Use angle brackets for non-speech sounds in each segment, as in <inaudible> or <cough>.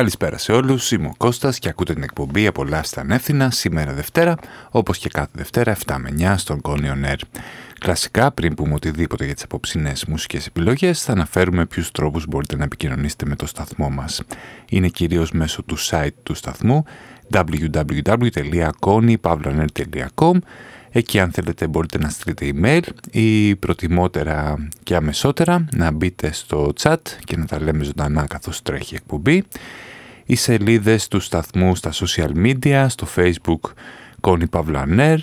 Καλησπέρα σε όλους, είμαι ο Κώστας και ακούτε την εκπομπή «Απολαύστε ανεύθυνα» σήμερα Δευτέρα, όπως και κάθε Δευτέρα 7 με 9 στον Κόνιον Air. Κλασικά, πριν πούμε οτιδήποτε για τις απόψινές μουσικές επιλογές, θα αναφέρουμε ποιους τρόπους μπορείτε να επικοινωνήσετε με το σταθμό μας. Είναι κυρίως μέσω του site του σταθμού www.konypavlaner.com Εκεί αν θέλετε μπορείτε να στείλετε email ή προτιμότερα και αμεσότερα να μπείτε στο chat και να τα λέμε ζωντανά καθώς τρέχει η εκπομπή. Οι σελίδες του σταθμού στα social media, στο facebook Connie Pavla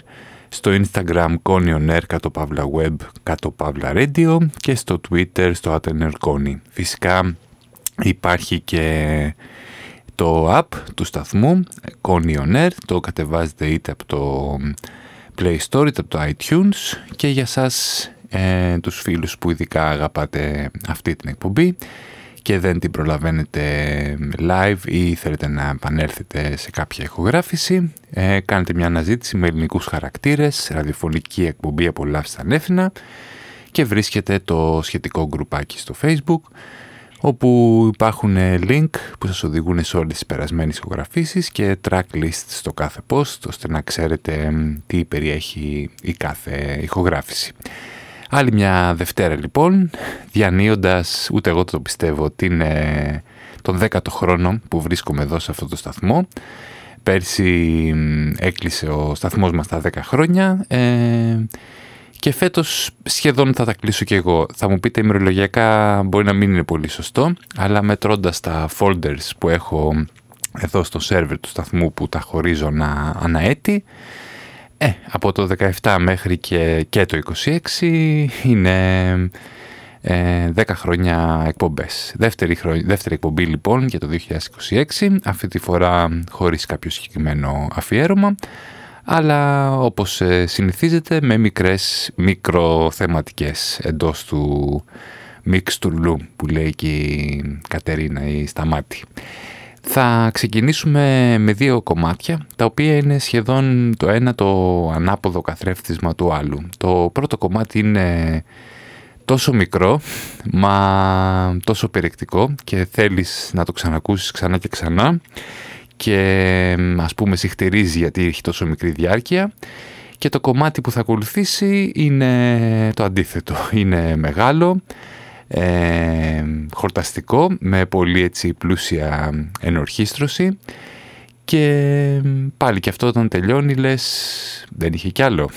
στο instagram Connie On κάτω Pavla Web, κάτω Pavla Radio και στο twitter στο Atener Connie. Φυσικά υπάρχει και το app του σταθμού Connie On το κατεβάζετε είτε από το Play Store είτε από το iTunes και για σας ε, τους φίλους που ειδικά αγαπάτε αυτή την εκπομπή και δεν την προλαβαίνετε live ή θέλετε να επανέλθετε σε κάποια ηχογράφηση ε, κάνετε μια αναζήτηση με ελληνικούς χαρακτήρες ραδιοφωνική εκπομπή απολαύστα ανέφηνα και βρίσκετε το σχετικό γκρουπάκι στο facebook όπου υπάρχουν link που σας οδηγούν σε όλες τις περασμένες ηχογραφήσεις και tracklist στο κάθε post ώστε να ξέρετε τι περιέχει η κάθε ηχογράφηση. Άλλη μια Δευτέρα λοιπόν, διανύοντας, ούτε εγώ το πιστεύω, ότι είναι τον 10ο χρόνο που βρίσκομαι εδώ σε αυτό το σταθμό. Πέρσι έκλεισε ο σταθμός μας τα 10 χρόνια ε, και φέτος σχεδόν θα τα κλείσω και εγώ. Θα μου πείτε ημερολογιακά μπορεί να μην είναι πολύ σωστό, αλλά μετρώντας τα folders που έχω εδώ στο σερβερ του σταθμού που τα χωρίζω να αναέτη, ε, από το 17 μέχρι και, και το 26 είναι ε, 10 χρόνια εκπομπές. Δεύτερη, δεύτερη εκπομπή λοιπόν για το 2026, αυτή τη φορά χωρίς κάποιο συγκεκριμένο αφιέρωμα αλλά όπως ε, συνηθίζεται με μικρές μικροθεματικές εντός του μίξ του που λέει και η Κατερίνα ή Σταμάτη. Θα ξεκινήσουμε με δύο κομμάτια, τα οποία είναι σχεδόν το ένα το ανάποδο καθρέφτισμα του άλλου. Το πρώτο κομμάτι είναι τόσο μικρό, μα τόσο περιεκτικό και θέλεις να το ξανακούσεις ξανά και ξανά και ας πούμε συχτερίζει γιατί έχει τόσο μικρή διάρκεια και το κομμάτι που θα ακολουθήσει είναι το αντίθετο. Είναι μεγάλο, ε, χορταστικό, με πολύ έτσι πλούσια ενορχίστρωση και πάλι και αυτό όταν τελειώνει λες δεν είχε κι άλλο.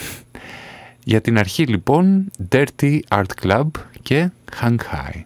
Για την αρχή λοιπόν Dirty Art Club και Hang High.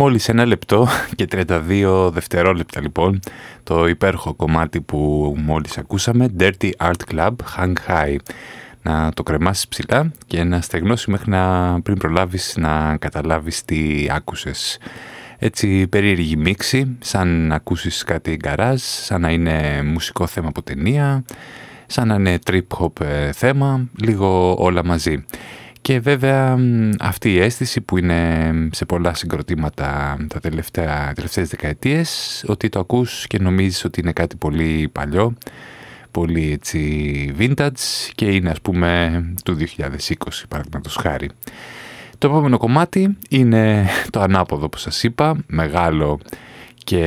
Μόλις ένα λεπτό <laughs> και 32 δευτερόλεπτα λοιπόν το υπέροχο κομμάτι που μόλις ακούσαμε Dirty Art Club Hang High να το κρεμάσεις ψηλά και να στεγνώσει μέχρι να πριν προλάβεις να καταλάβεις τι άκουσες. Έτσι περίεργη μίξη, σαν να ακούσεις κάτι γκαράζ, σαν να είναι μουσικό θέμα από ταινία, σαν να είναι trip hop ε, θέμα, λίγο όλα μαζί. Και βέβαια αυτή η αίσθηση που είναι σε πολλά συγκροτήματα τα τελευταία, τελευταίες δεκαετίες ότι το ακούς και νομίζεις ότι είναι κάτι πολύ παλιό, πολύ έτσι vintage και είναι ας πούμε του 2020 παραδείγματος χάρη. Το επόμενο κομμάτι είναι <laughs> το ανάποδο που σας είπα, μεγάλο και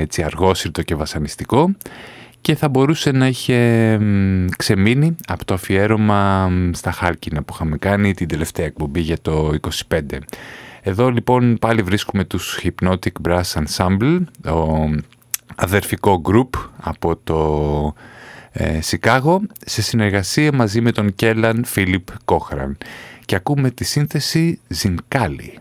έτσι αργόσυρτο και βασανιστικό και θα μπορούσε να είχε ξεμείνει από το αφιέρωμα στα Χάλκινα που είχαμε κάνει την τελευταία εκπομπή για το 25. Εδώ λοιπόν πάλι βρίσκουμε τους Hypnotic Brass Ensemble, το αδερφικό group από το ε, Σικάγο, σε συνεργασία μαζί με τον Κέλλαν Φίλιπ Κόχραν. Και ακούμε τη σύνθεση Ζινκάλι.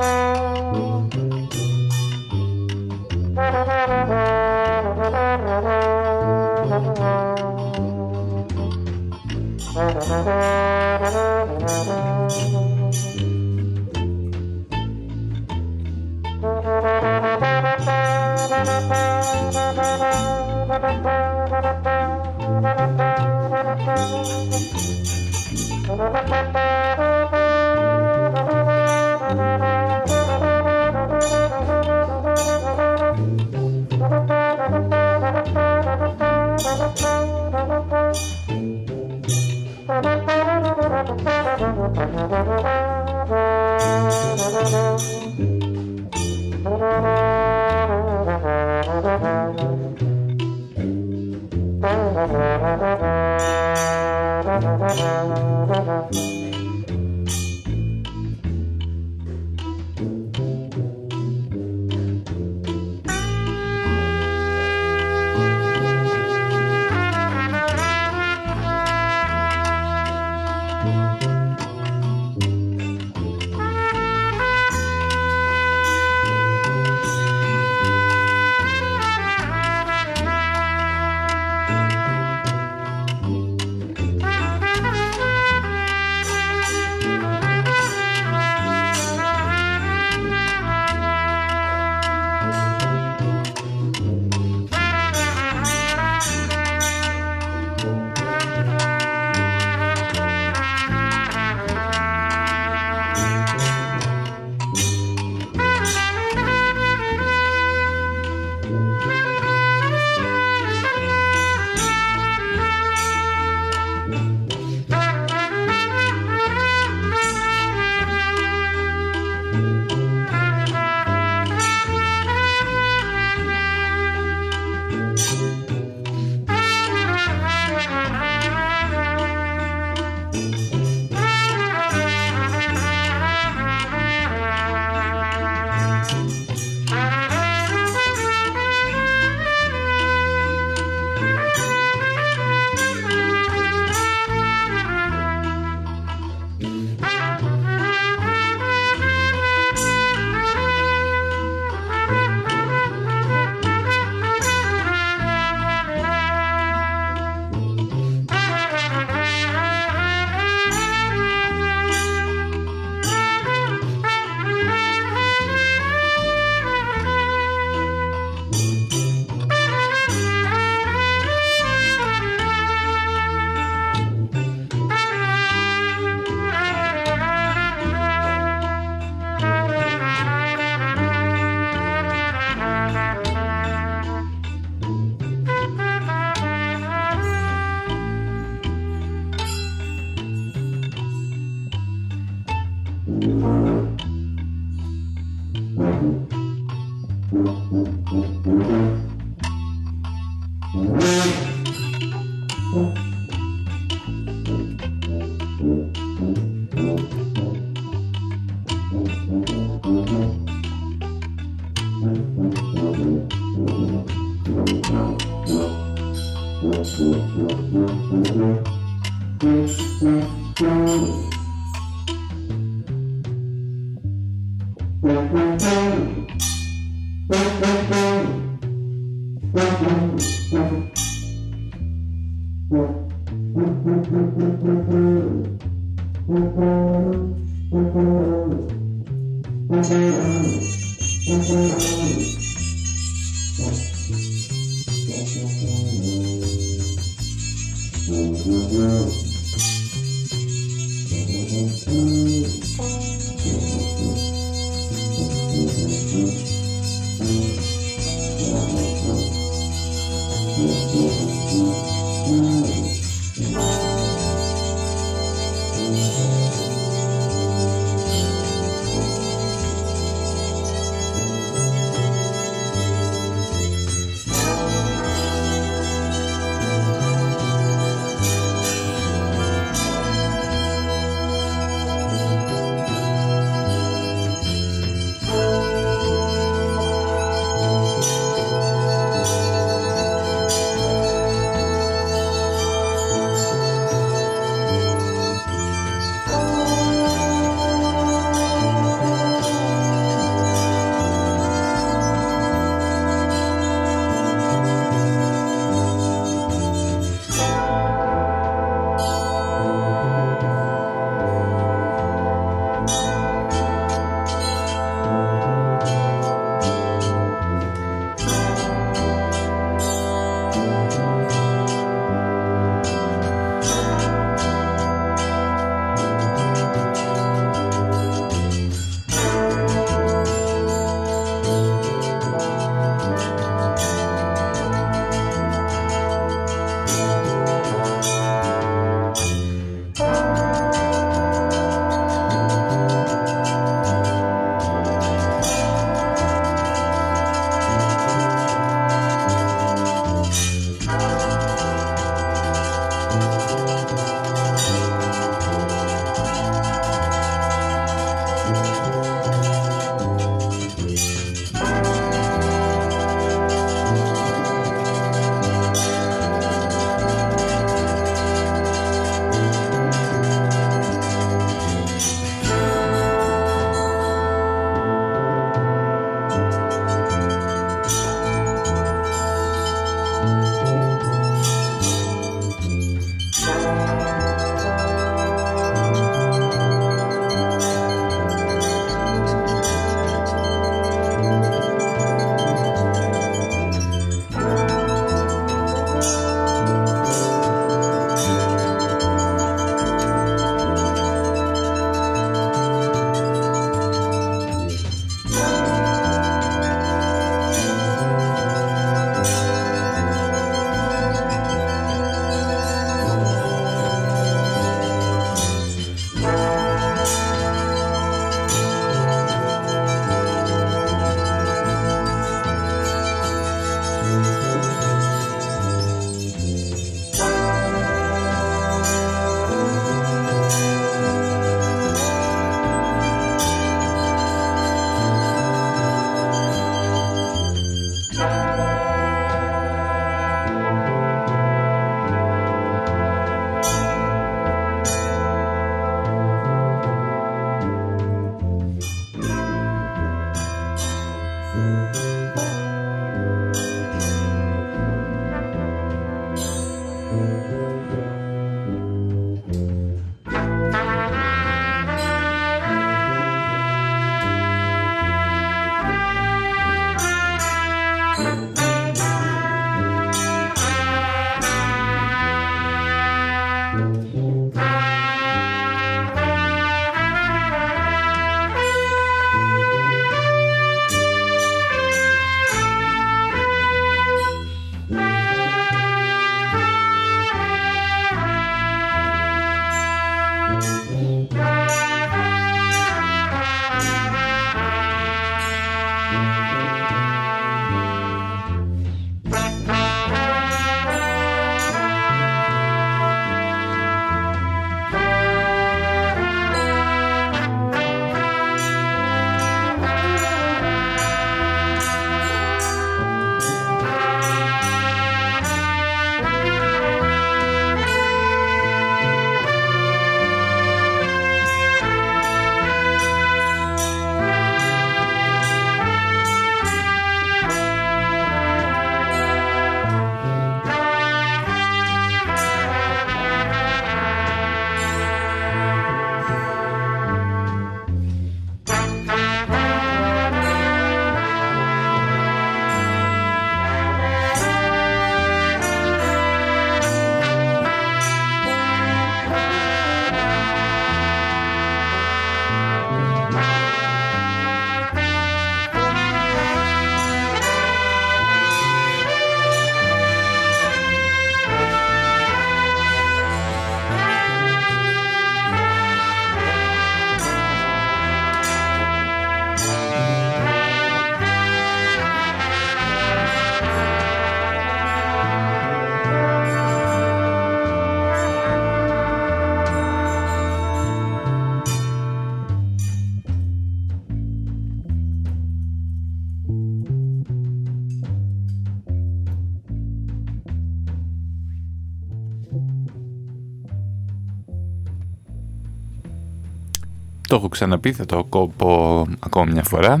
Το έχω ξαναπεί, θα το πω ακόμα μια φορά.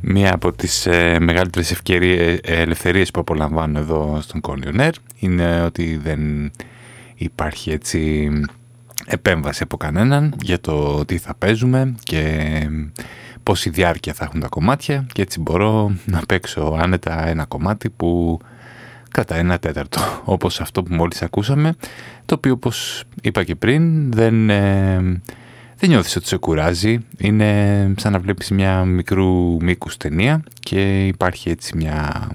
Μία από τις ε, μεγαλύτερες ευκαιρίες, ε, ελευθερίες που απολαμβάνω εδώ στον Κόνιονέρ είναι ότι δεν υπάρχει έτσι επέμβαση από κανέναν για το τι θα παίζουμε και πόση διάρκεια θα έχουν τα κομμάτια και έτσι μπορώ να παίξω άνετα ένα κομμάτι που κατά ένα τέταρτο <laughs> όπως αυτό που μόλις ακούσαμε το οποίο όπως είπα και πριν δεν, ε, δεν νιώθεις ότι σε κουράζει είναι σαν να βλέπεις μια μικρού μήκους ταινία και υπάρχει έτσι μια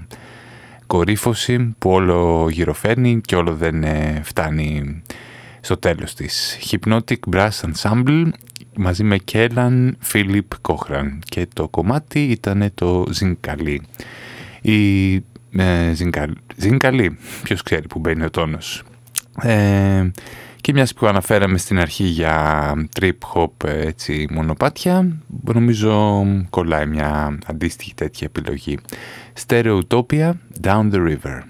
κορύφωση που όλο γυροφέρνει και όλο δεν ε, φτάνει στο τέλος της. Hypnotic Brass Ensemble μαζί με Κέλαν Φίλιπ Κόχραν και το κομμάτι ήταν το Ζινκαλί. Η ε, Ζινκαλί, ποιος ξέρει που μπαίνει ο τόνος. Ε, και μιας που αναφέραμε στην αρχή για trip hop έτσι, μονοπάτια, νομίζω κολλάει μια αντίστοιχη τέτοια επιλογή. Stereotopia Down the River.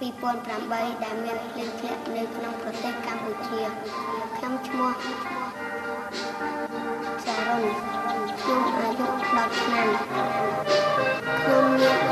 2008ដែលមានភ្លៀងធ្លាក់នៅក្នុងប្រទេសកម្ពុជាខ្ញុំឈ្មោះសារ៉ុនខ្ញុំអាយុ10ឆ្នាំខ្ញុំមាន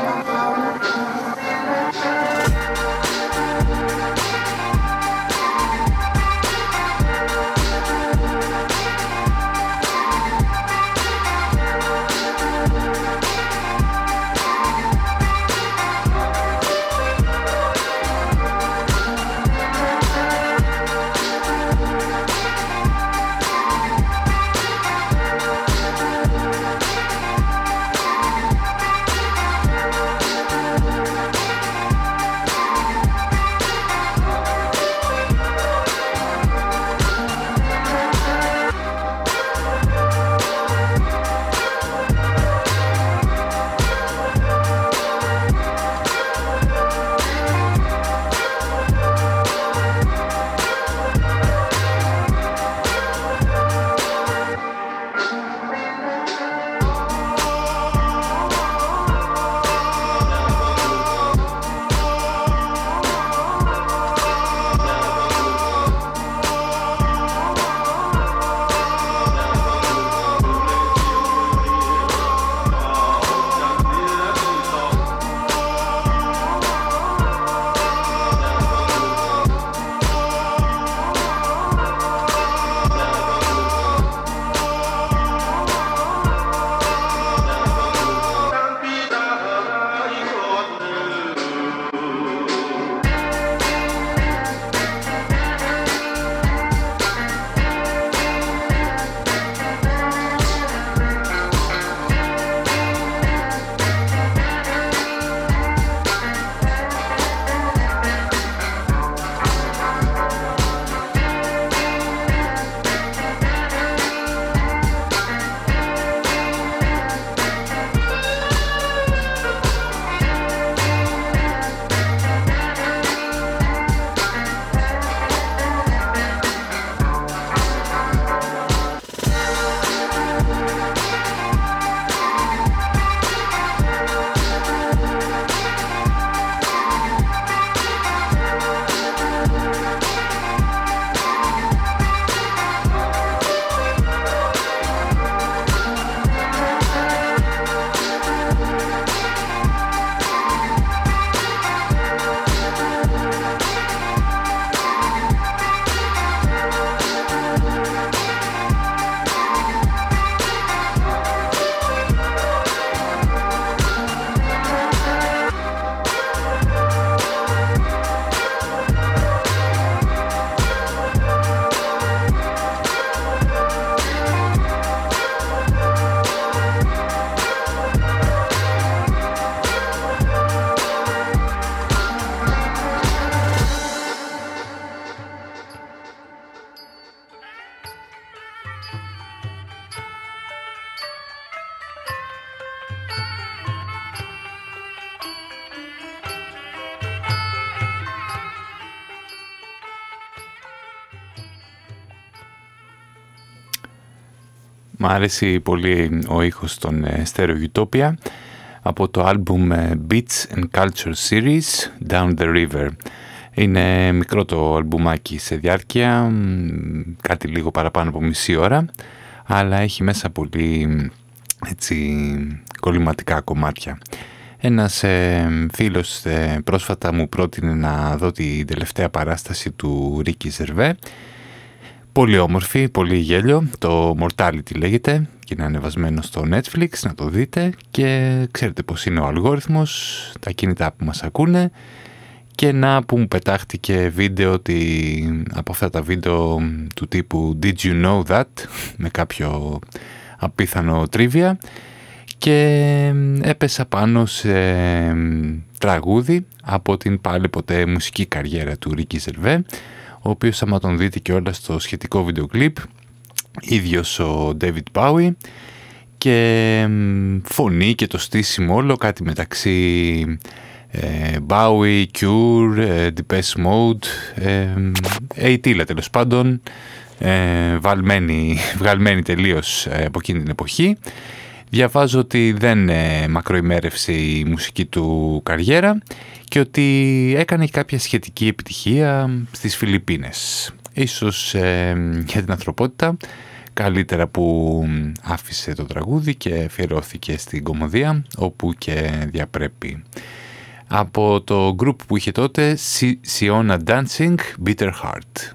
Άρεσε πολύ ο ήχος των ε, Stereo Utopia από το άλμπουμ ε, Beats and Culture Series Down the River. Είναι μικρό το αλμπουμάκι σε διάρκεια, κάτι λίγο παραπάνω από μισή ώρα, αλλά έχει μέσα πολύ έτσι, κολληματικά κομμάτια. Ένας ε, φίλος ε, πρόσφατα μου πρότεινε να δω την τελευταία παράσταση του Ρίκη Ζερβέ. Πολύ όμορφη, πολύ γέλιο. Το Mortality λέγεται και είναι ανεβασμένο στο Netflix, να το δείτε. Και ξέρετε πως είναι ο αλγόριθμος, τα κινητά που μας ακούνε. Και να που μου πετάχτηκε βίντεο ότι, από αυτά τα βίντεο του τύπου Did you know that; με κάποιο απίθανο τρίβια και έπεσα πάνω σε τραγούδι από την πάλι ποτέ μουσική καριέρα του Ρίκη Ζερβέ ο οποίος άμα τον δείτε και όλα στο σχετικό βίντεο κλιπ ίδιος ο David Bowie και φωνή και το στήσιμο όλο κάτι μεταξύ ε, Bowie, Cure, ε, Depeche Mode, ε, Αιτήλα τέλος πάντων, ε, βαλμένη, <laughs> βγαλμένη τελείως ε, από εκείνη την εποχή. Διαβάζω ότι δεν ε, μακροημέρευσε η μουσική του καριέρα και ότι έκανε κάποια σχετική επιτυχία στις Φιλιππίνες. Ίσως ε, για την ανθρωπότητα καλύτερα που άφησε το τραγούδι και αφιερώθηκε στην κομμωδία όπου και διαπρέπει. Από το group που είχε τότε, Siona Dancing, Bitter Heart.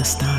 this time.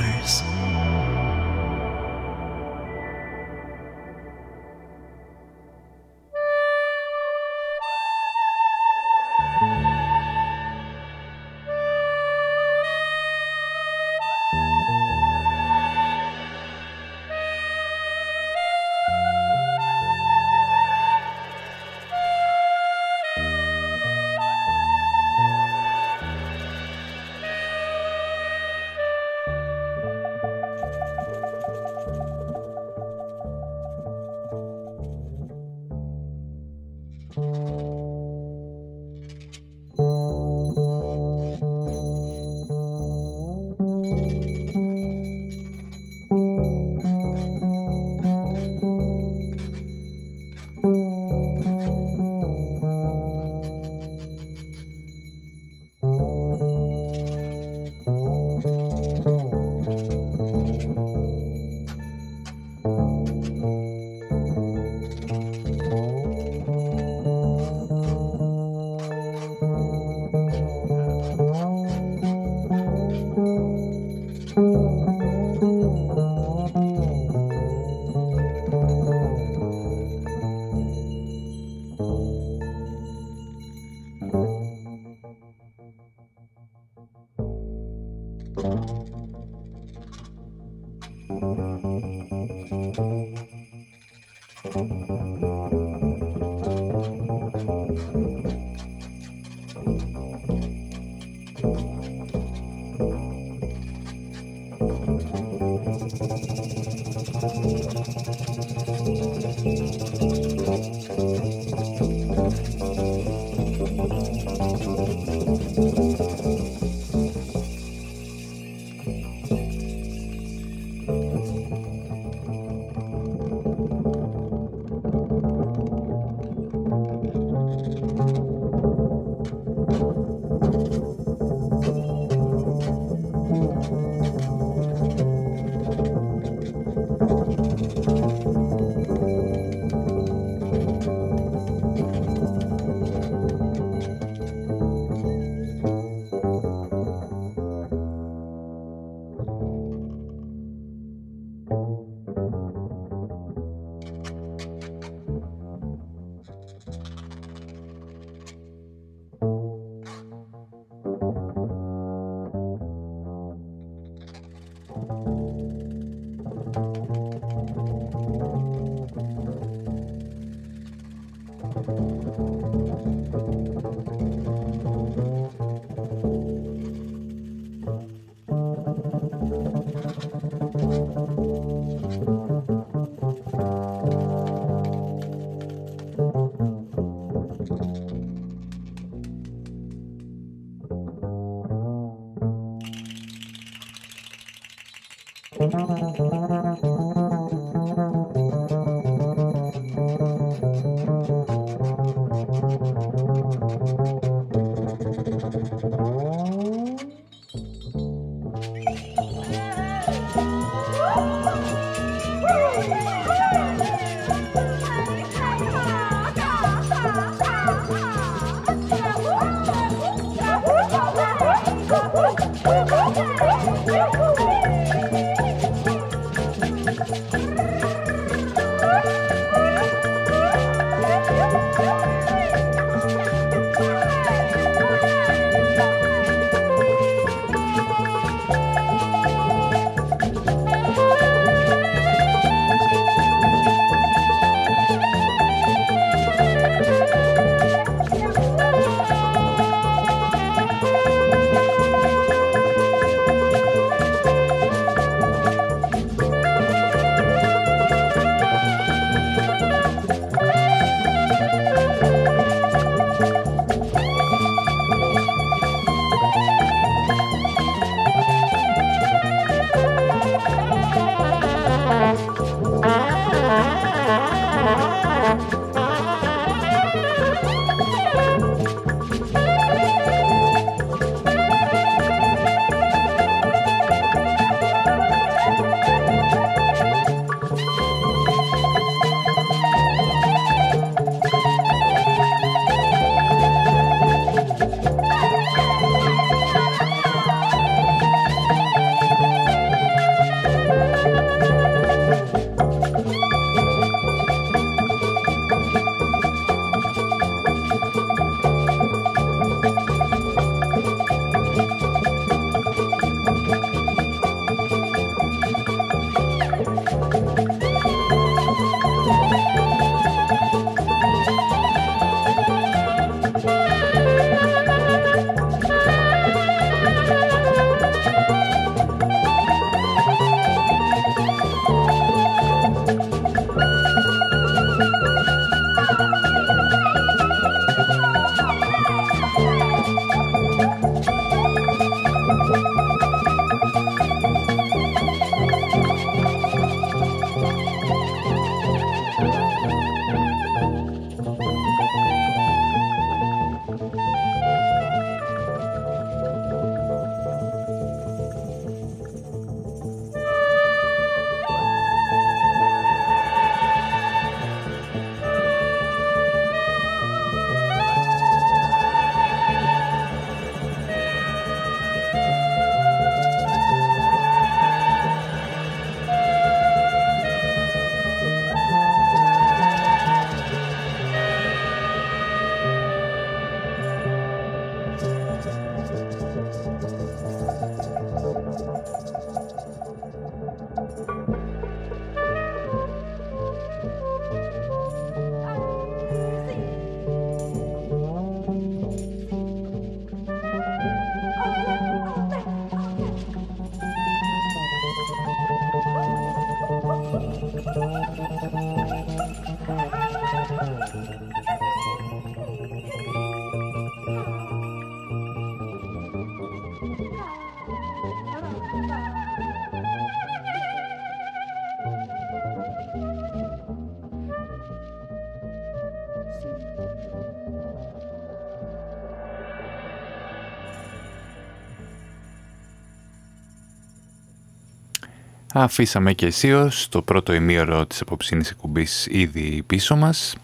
Αφήσαμε και αισίως το πρώτο ημίωρο της απόψινης εκπομπής ήδη πίσω μας.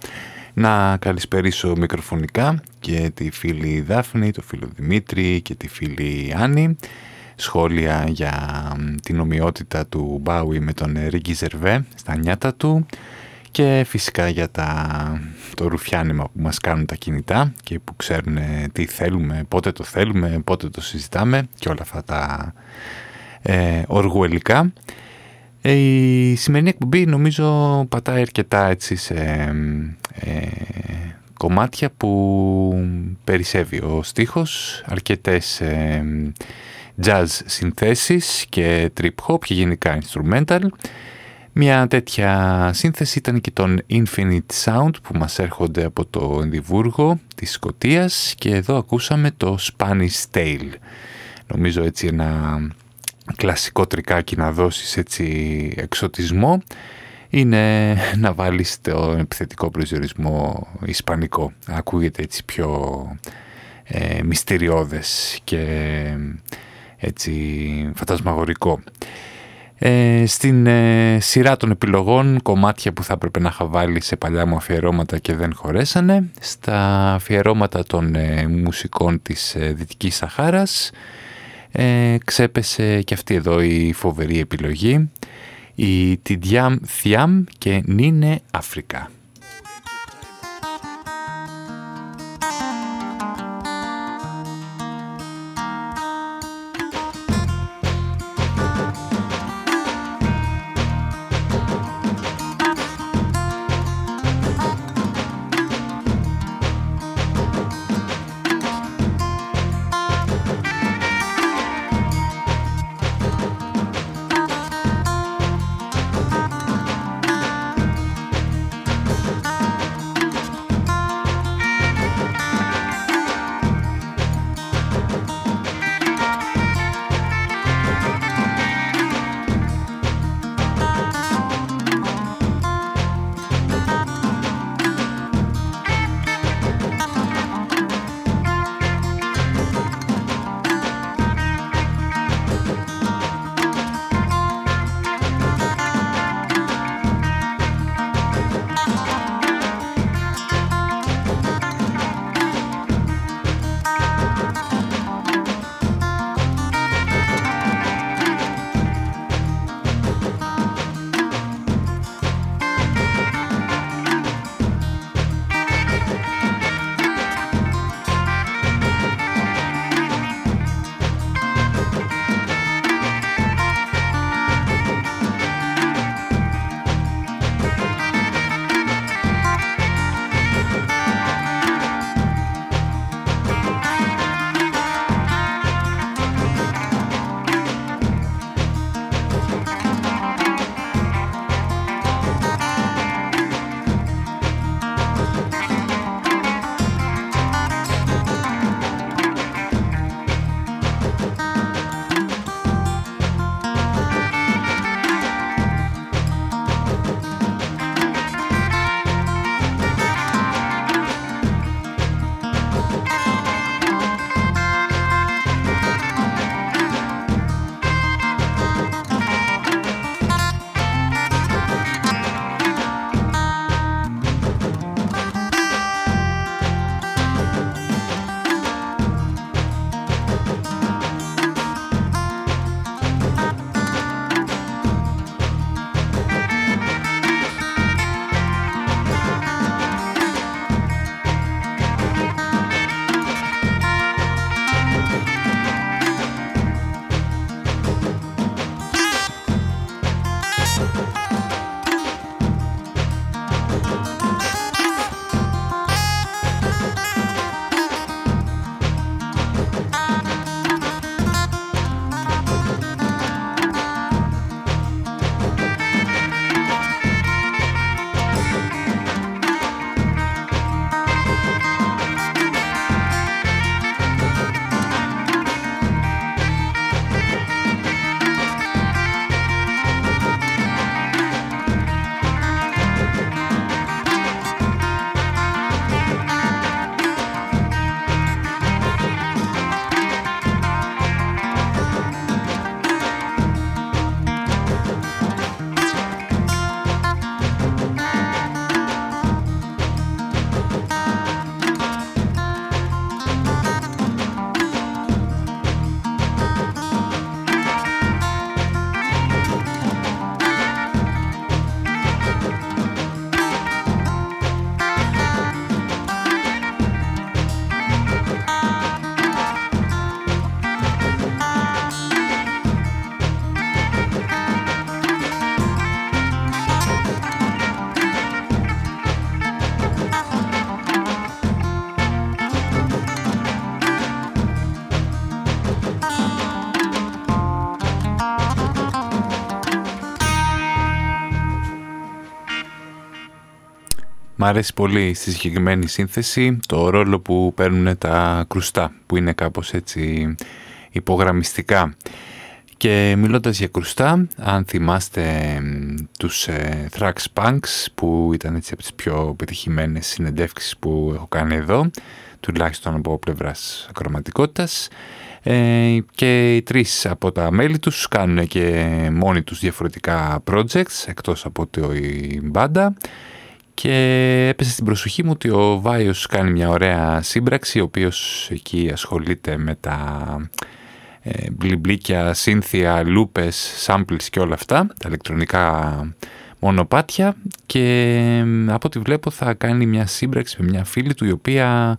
Να καλησπερίσω μικροφωνικά και τη φίλη Δάφνη, το φίλο Δημήτρη και τη φίλη Άννη. Σχόλια για την ομοιότητα του Μπάουι με τον Ρίγκη Ζερβέ στα νιάτα του και φυσικά για τα, το ρουφιάνιμα που μας κάνουν τα κινητά και που ξέρουν τι θέλουμε, πότε το θέλουμε, πότε το συζητάμε και όλα αυτά τα ε, οργουελικά. Ε, η σημερινή εκπομπή νομίζω πατάει αρκετά έτσι σε ε, κομμάτια που περισσεύει ο στίχος, αρκετές ε, jazz συνθέσεις και trip hop και γενικά instrumental. Μια τέτοια σύνθεση ήταν και τον Infinite Sound που μας έρχονται από το Ενδιβούργο της Σκοτίας και εδώ ακούσαμε το Spanish Tale. Νομίζω έτσι ένα κλασικό τρικάκι να δώσεις έτσι εξωτισμό είναι να βάλεις το επιθετικό προσδιορισμό ισπανικό. Ακούγεται έτσι πιο ε, μυστηριώδες και έτσι φαντασμαγορικό. Ε, στην ε, σειρά των επιλογών κομμάτια που θα έπρεπε να είχα βάλει σε παλιά μου αφιερώματα και δεν χωρέσανε στα αφιερώματα των ε, μουσικών της Δυτικής Σαχάρας ξέπεσε και αυτή εδώ η φοβερή επιλογή η Τιντιάμ Θιάμ και Νίνε Αφρικά. Μ' αρέσει πολύ στη συγκεκριμένη σύνθεση το ρόλο που παίρνουν τα κρουστά, που είναι κάπως έτσι υπογραμμιστικά. Και μιλώντας για κρουστά, αν θυμάστε τους ε, Thrax Punks, που ήταν έτσι από τις πιο πετυχημένες συνεντεύξεις που έχω κάνει εδώ, τουλάχιστον από πλευράς ακροματικότητας, ε, και οι τρεις από τα μέλη τους κάνουν και μόνοι τους διαφορετικά projects, εκτός από το η μπάντα, και έπεσε στην προσοχή μου ότι ο Βάιος κάνει μια ωραία σύμπραξη, ο οποίος εκεί ασχολείται με τα ε, μπλιμπλίκια, σύνθια, λούπες, samples και όλα αυτά, τα ηλεκτρονικά μονοπάτια. Και από ό,τι βλέπω θα κάνει μια σύμπραξη με μια φίλη του η οποία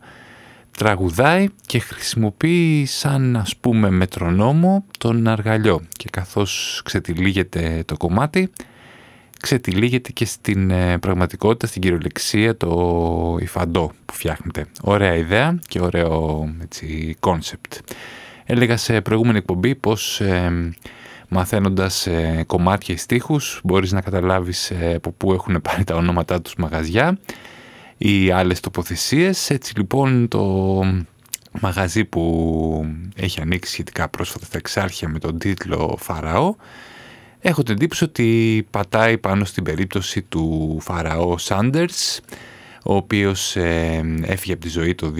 τραγουδάει και χρησιμοποιεί σαν ας πούμε μετρονόμο τον αργαλιό. Και καθώς ξετυλίγεται το κομμάτι ξετυλίγεται και στην ε, πραγματικότητα, στην κυριολεξία το υφαντό που φτιάχνεται. Ωραία ιδέα και ωραίο έτσι, concept. Έλεγα σε προηγούμενη εκπομπή πως ε, μαθαίνοντας ε, κομμάτια στίχους μπορείς να καταλάβεις ε, από πού έχουν πάρει τα ονόματά τους μαγαζιά ή άλλες τοποθεσίες. Έτσι λοιπόν το μαγαζί που έχει ανοίξει σχετικά πρόσφατα στα εξάρχεια με τον τίτλο «Φαραώ» έχω την εντύπωση ότι πατάει πάνω στην περίπτωση του Φαραώ Σάντερς ο οποίος ε, έφυγε από τη ζωή το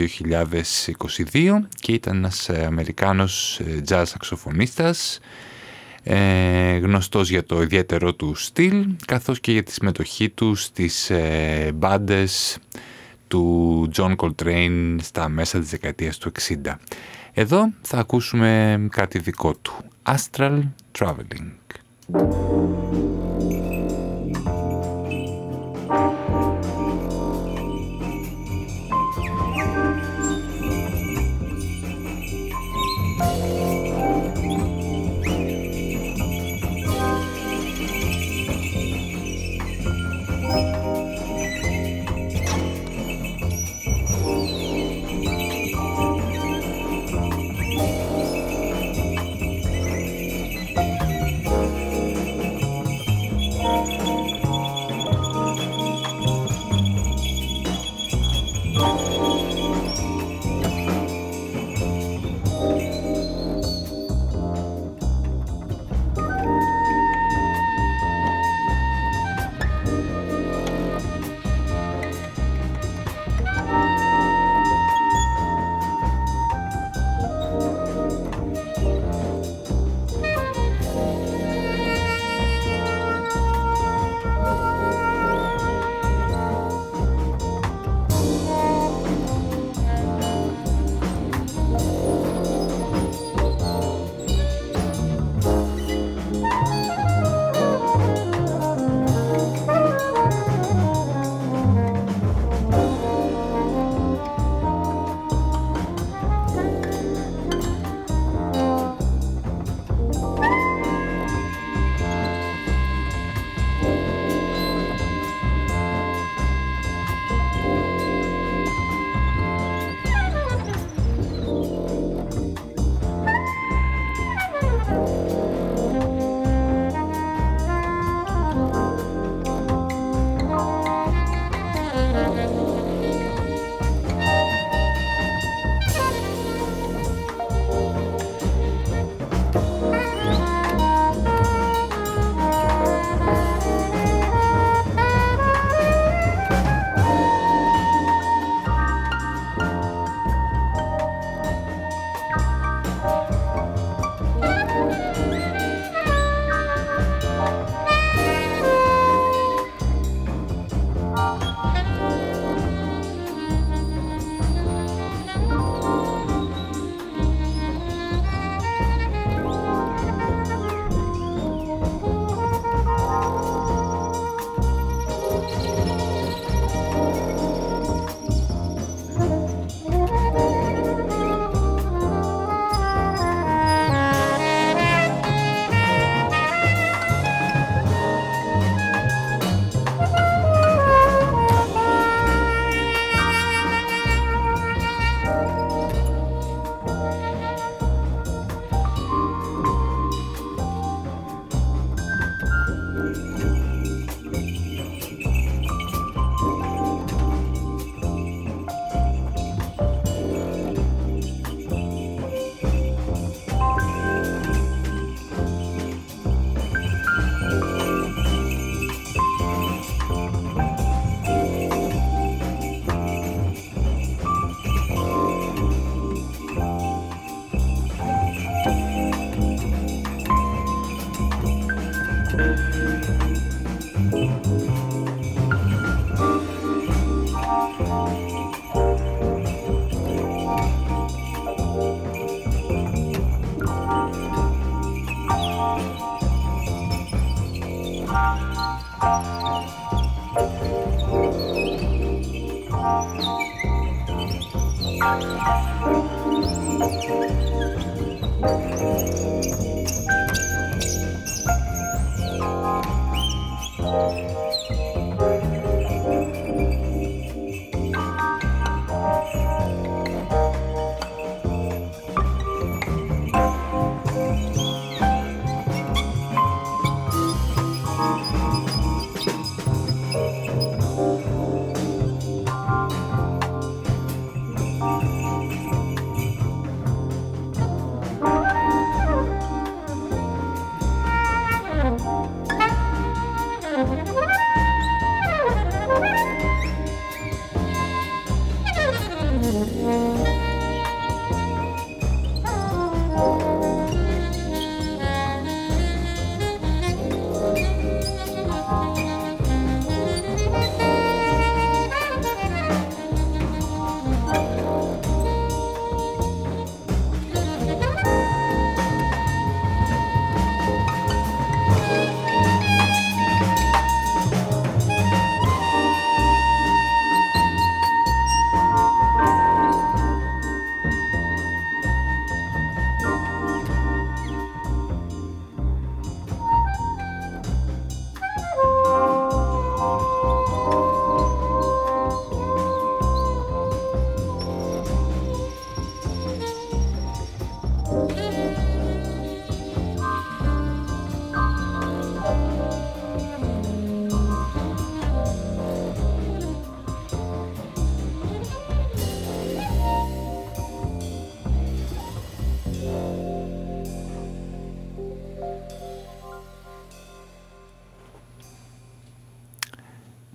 2022 και ήταν ένας ε, Αμερικάνος ε, jazz σαξοφωνίστας ε, γνωστός για το ιδιαίτερο του στυλ καθώς και για τη συμμετοχή του στις ε, μπάντες του John Coltrane στα μέσα της δεκαετίας του 60. Εδώ θα ακούσουμε κάτι δικό του, Astral Traveling. thank you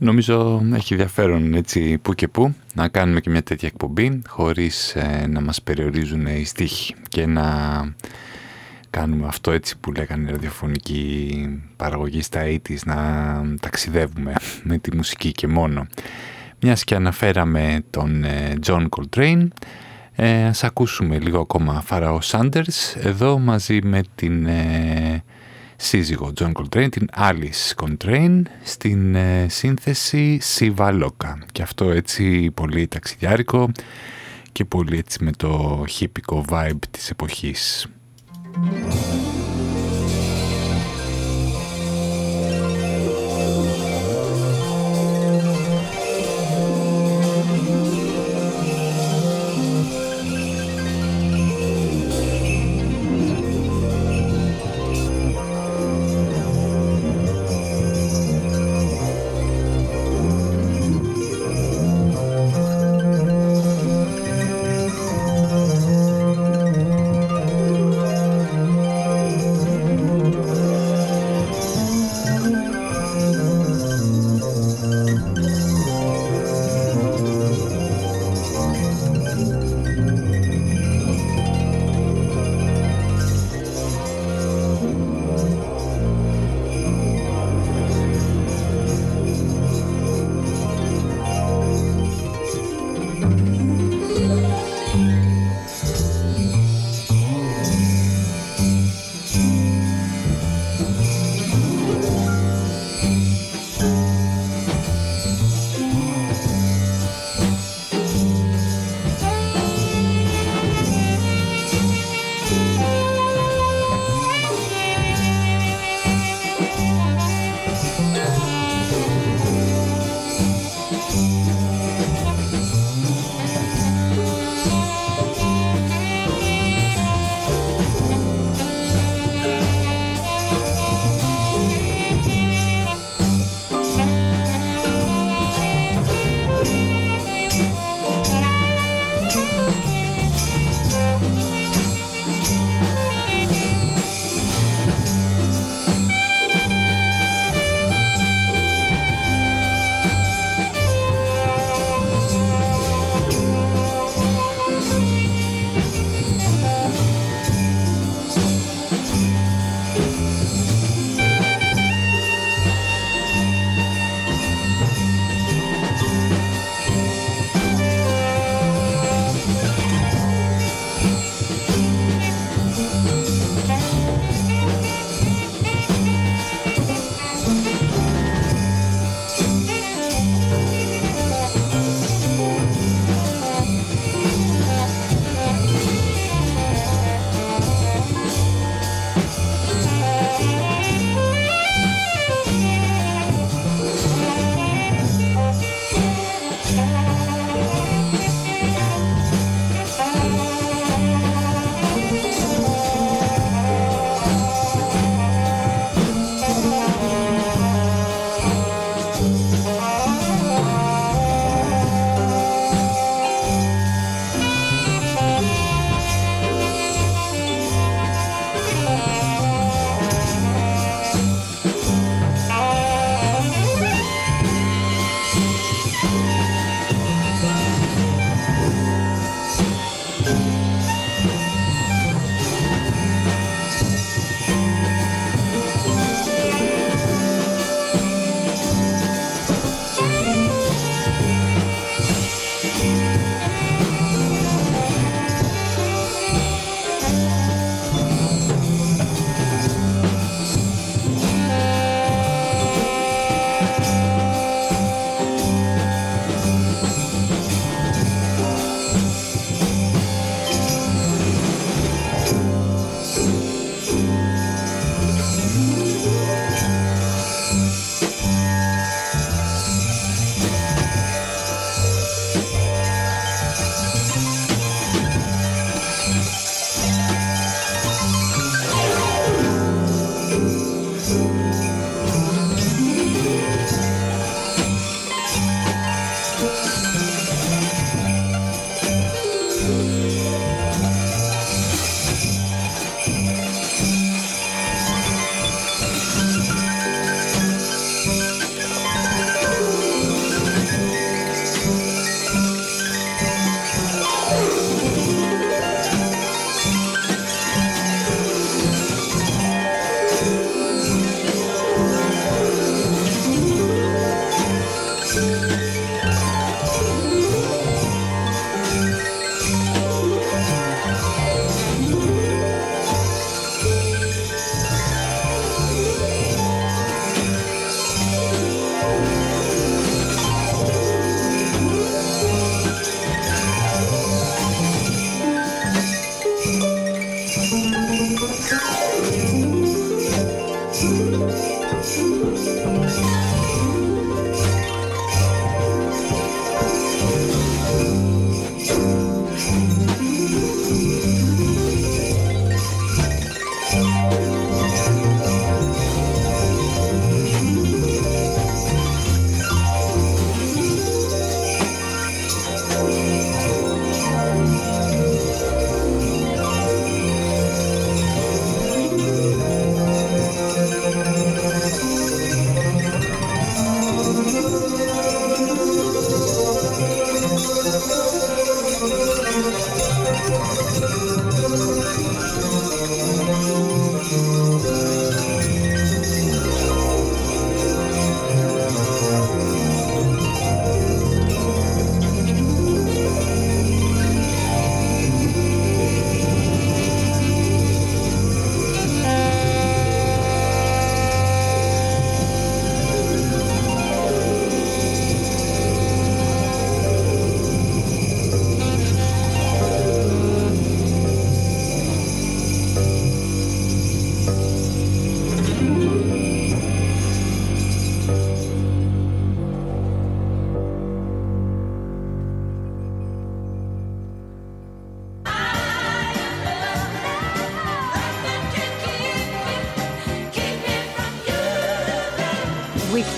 Νομίζω έχει ενδιαφέρον έτσι που και που να κάνουμε και μια τέτοια εκπομπή χωρίς ε, να μας περιορίζουν οι στίχοι και να κάνουμε αυτό έτσι που λέγανε ραδιοφωνική παραγωγή στα 80's να ταξιδεύουμε με τη μουσική και μόνο. Μιας και αναφέραμε τον ε, John Coltrane, ε, ας ακούσουμε λίγο ακόμα Φαραώ Sanders εδώ μαζί με την ε, σύζυγο John Coltrane, την Alice Coltrane, στην ε, σύνθεση Siva Loca. Και αυτό έτσι πολύ ταξιδιάρικο και πολύ έτσι με το χίπικο vibe της εποχής.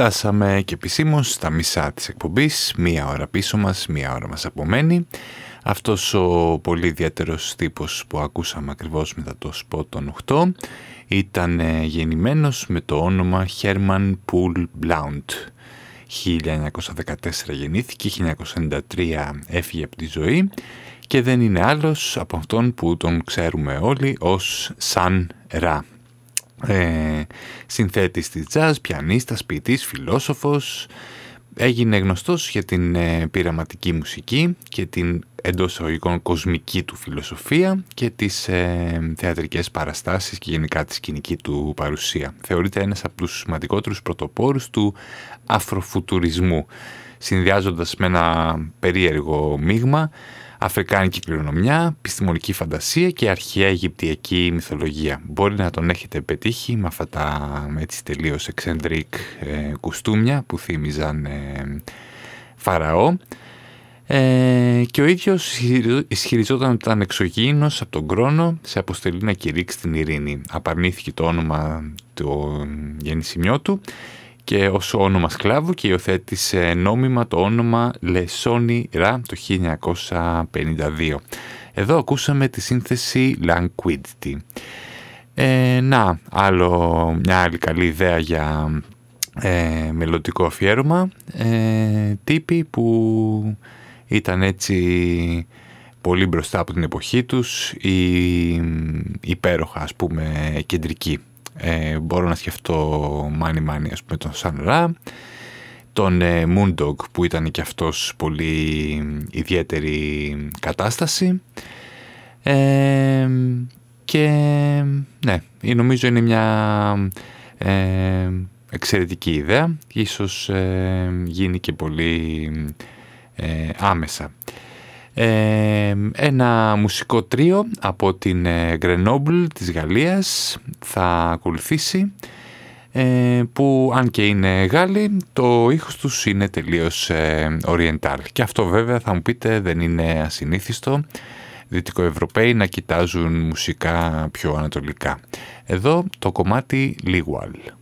Φτάσαμε και επισήμως στα μισά της εκπομπής, μία ώρα πίσω μας, μία ώρα μας απομένει. Αυτός ο πολύ ιδιαίτερος τύπος που ακούσαμε ακριβώς μετά το σπότ των 8 ήταν ε, γεννημένος με το όνομα Herman Pool Blount. 1914 γεννήθηκε, 1993 έφυγε από τη ζωή και δεν είναι άλλος από αυτόν που τον ξέρουμε όλοι ως Σαν Ρα. Ε, συνθέτης της jazz, πιανίστας, ποιητής, φιλόσοφος, έγινε γνωστός για την ε, πειραματική μουσική και την εντός εισαγωγικών κοσμική του φιλοσοφία και τις ε, θεατρικές παραστάσεις και γενικά τη σκηνική του παρουσία. Θεωρείται ένας από τους σημαντικότερους πρωτοπόρους του αφροφουτουρισμού, συνδυάζοντας με ένα περίεργο μείγμα αφρικάνικη κληρονομιά, επιστημονική φαντασία και αρχαία Αιγυπτιακή μυθολογία. Μπορεί να τον έχετε πετύχει με αυτά τα έτσι τελείως εξεντρικ ε, κουστούμια που θύμιζαν ε, φαραώ. Ε, και ο ίδιος ισχυριζόταν ότι ήταν εξωγήινος από τον κρόνο σε αποστελή να κηρύξει την ειρήνη. Απαρνήθηκε το όνομα του γεννησιμιού του και ως όνομα σκλάβου και υιοθέτησε νόμιμα το όνομα Λεσόνι Ρα το 1952. Εδώ ακούσαμε τη σύνθεση Languidity. Ε, να, άλλο, μια άλλη καλή ιδέα για ε, μελλοντικό αφιέρωμα. Ε, τύποι που ήταν έτσι πολύ μπροστά από την εποχή τους ή υπέροχα ας πούμε κεντρική ε, μπορώ να σκεφτώ Money Money ας πούμε τον Σαν Ρα, τον ε, Moondog που ήταν και αυτός πολύ ιδιαίτερη κατάσταση. Ε, και ναι, νομίζω είναι μια ε, εξαιρετική ιδέα, ίσως ε, γίνει και πολύ άμεσα ένα μουσικό τρίο από την ε, Grenoble της Γαλλίας θα ακολουθήσει ε, που αν και είναι Γάλλοι το ήχος τους είναι τελείως ε, oriental και αυτό βέβαια θα μου πείτε δεν είναι ασυνήθιστο δυτικοευρωπαίοι να κοιτάζουν μουσικά πιο ανατολικά. Εδώ το κομμάτι Ligual.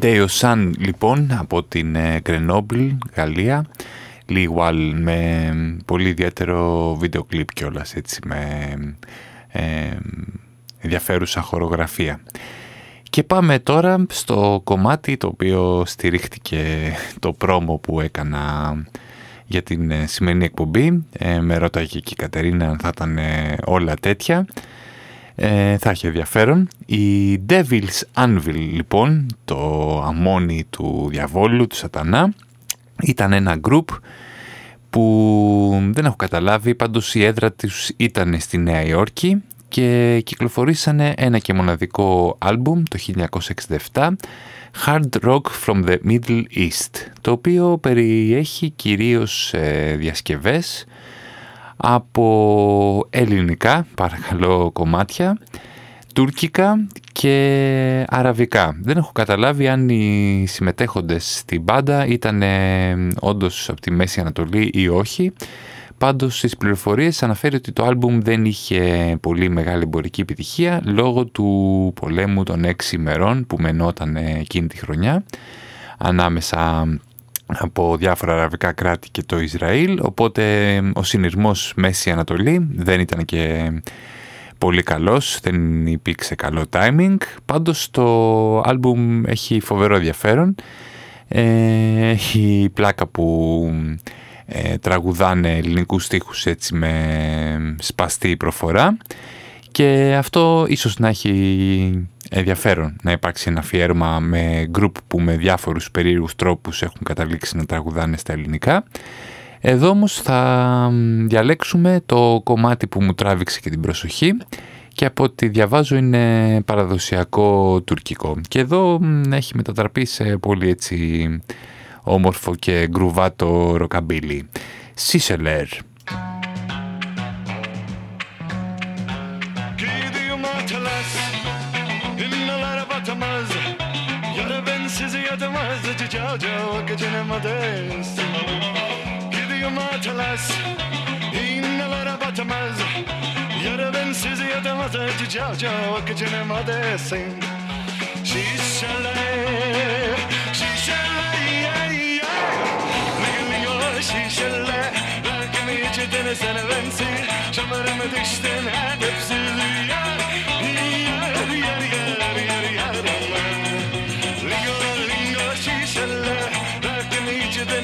Deo Sun λοιπόν από την Grenoble, Γαλλία. Lee Wall με πολύ ιδιαίτερο βίντεο κλιπ κιόλας έτσι με ε, ενδιαφέρουσα χορογραφία. Και πάμε τώρα στο κομμάτι το οποίο στηρίχτηκε το πρόμο που έκανα για την ε, σημερινή εκπομπή. Ε, με ρώταγε και η Κατερίνα αν θα ήταν ε, όλα τέτοια. Ε, θα έχει ενδιαφέρον. Η Devil's Anvil λοιπόν, το αμόνι του διαβόλου, του σατανά, ήταν ένα group που δεν έχω καταλάβει, πάντως η έδρα τους ήταν στη Νέα Υόρκη και κυκλοφορήσανε ένα και μοναδικό άλμπουμ το 1967 Hard Rock from the Middle East το οποίο περιέχει κυρίως ε, διασκευές από ελληνικά παρακαλώ κομμάτια τουρκικά και αραβικά. Δεν έχω καταλάβει αν οι συμμετέχοντες στην μπάντα ήταν ε, όντως από τη Μέση Ανατολή ή όχι. Πάντως στις πληροφορίες αναφέρει ότι το άλμπουμ δεν είχε πολύ μεγάλη εμπορική επιτυχία λόγω του πολέμου των έξι ημερών που μενόταν εκείνη τη χρονιά ανάμεσα από διάφορα αραβικά κράτη και το Ισραήλ. Οπότε ο συνειρμός Μέση Ανατολή δεν ήταν και πολύ καλός, δεν υπήρξε καλό timing. Πάντως το άλμπουμ έχει φοβερό ενδιαφέρον. Ε, η πλάκα που ε, τραγουδάνε ελληνικούς στίχους έτσι με σπαστή προφορά. Και αυτό ίσως να έχει ενδιαφέρον να υπάρξει ένα αφιέρωμα με γκρουπ που με διάφορους περίεργους τρόπους έχουν καταλήξει να τραγουδάνε στα ελληνικά. Εδώ όμως θα διαλέξουμε το κομμάτι που μου τράβηξε και την προσοχή και από ό,τι διαβάζω είναι παραδοσιακό τουρκικό. Και εδώ έχει μετατραπεί σε πολύ έτσι όμορφο και γκρουβάτο ροκαμπίλι. Σίσελερ. yatamaz Yarı ben sizi yatamaz Cicaca o gecenin madest Gidiyorum atalas İğnelere batamaz. Yarı ben sizi yatamaz Cicaca o gecenin madest Şişele Şişele Meyliyor şişele Belki mi içi denesene bensin? Çamarımı diştin hep hepsi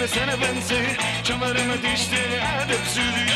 söylesene benzi Kemerime dişti edepsizliği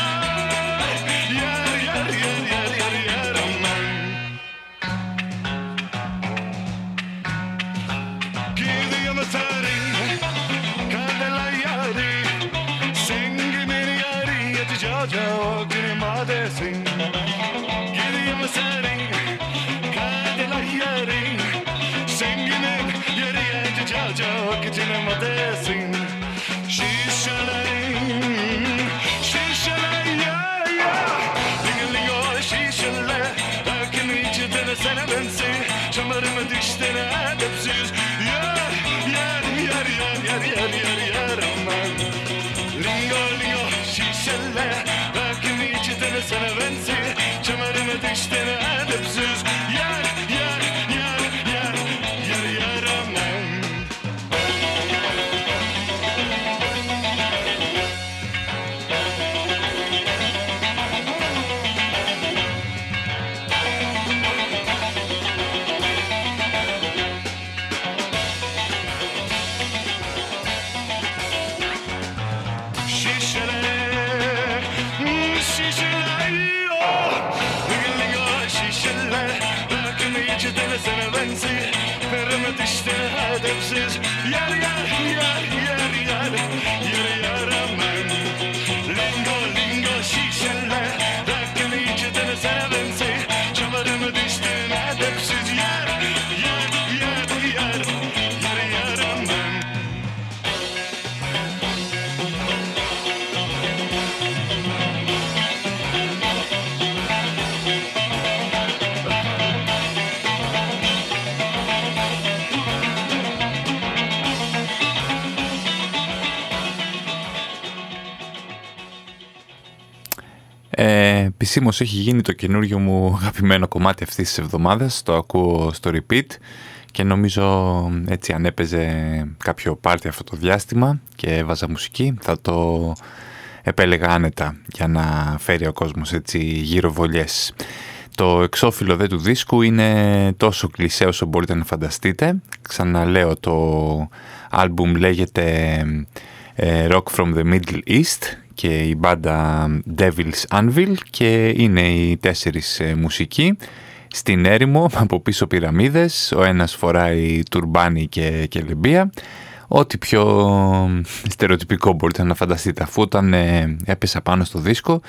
Kemerime düştüler hepsi yüz Yer yer yer yer yer yer. Επισήμως έχει γίνει το καινούριο μου αγαπημένο κομμάτι αυτής της εβδομάδας, το ακούω στο repeat και νομίζω έτσι αν έπαιζε κάποιο πάρτι αυτό το διάστημα και έβαζα μουσική θα το επέλεγα άνετα για να φέρει ο κόσμος έτσι γύρω βολιές. Το εξώφυλλο δε του δίσκου είναι τόσο κλεισέ όσο μπορείτε να φανταστείτε. Ξαναλέω το άλμπουμ λέγεται ε, Rock from the Middle East και η μπάντα Devil's Anvil και είναι οι τέσσερις ε, μουσικοί. Στην έρημο <laughs> από πίσω πυραμίδες, ο ένας φοράει τουρμπάνι και, και λεμπία ό,τι πιο στερεοτυπικό μπορείτε να φανταστείτε. Αφού όταν ε, έπεσα πάνω στο δίσκο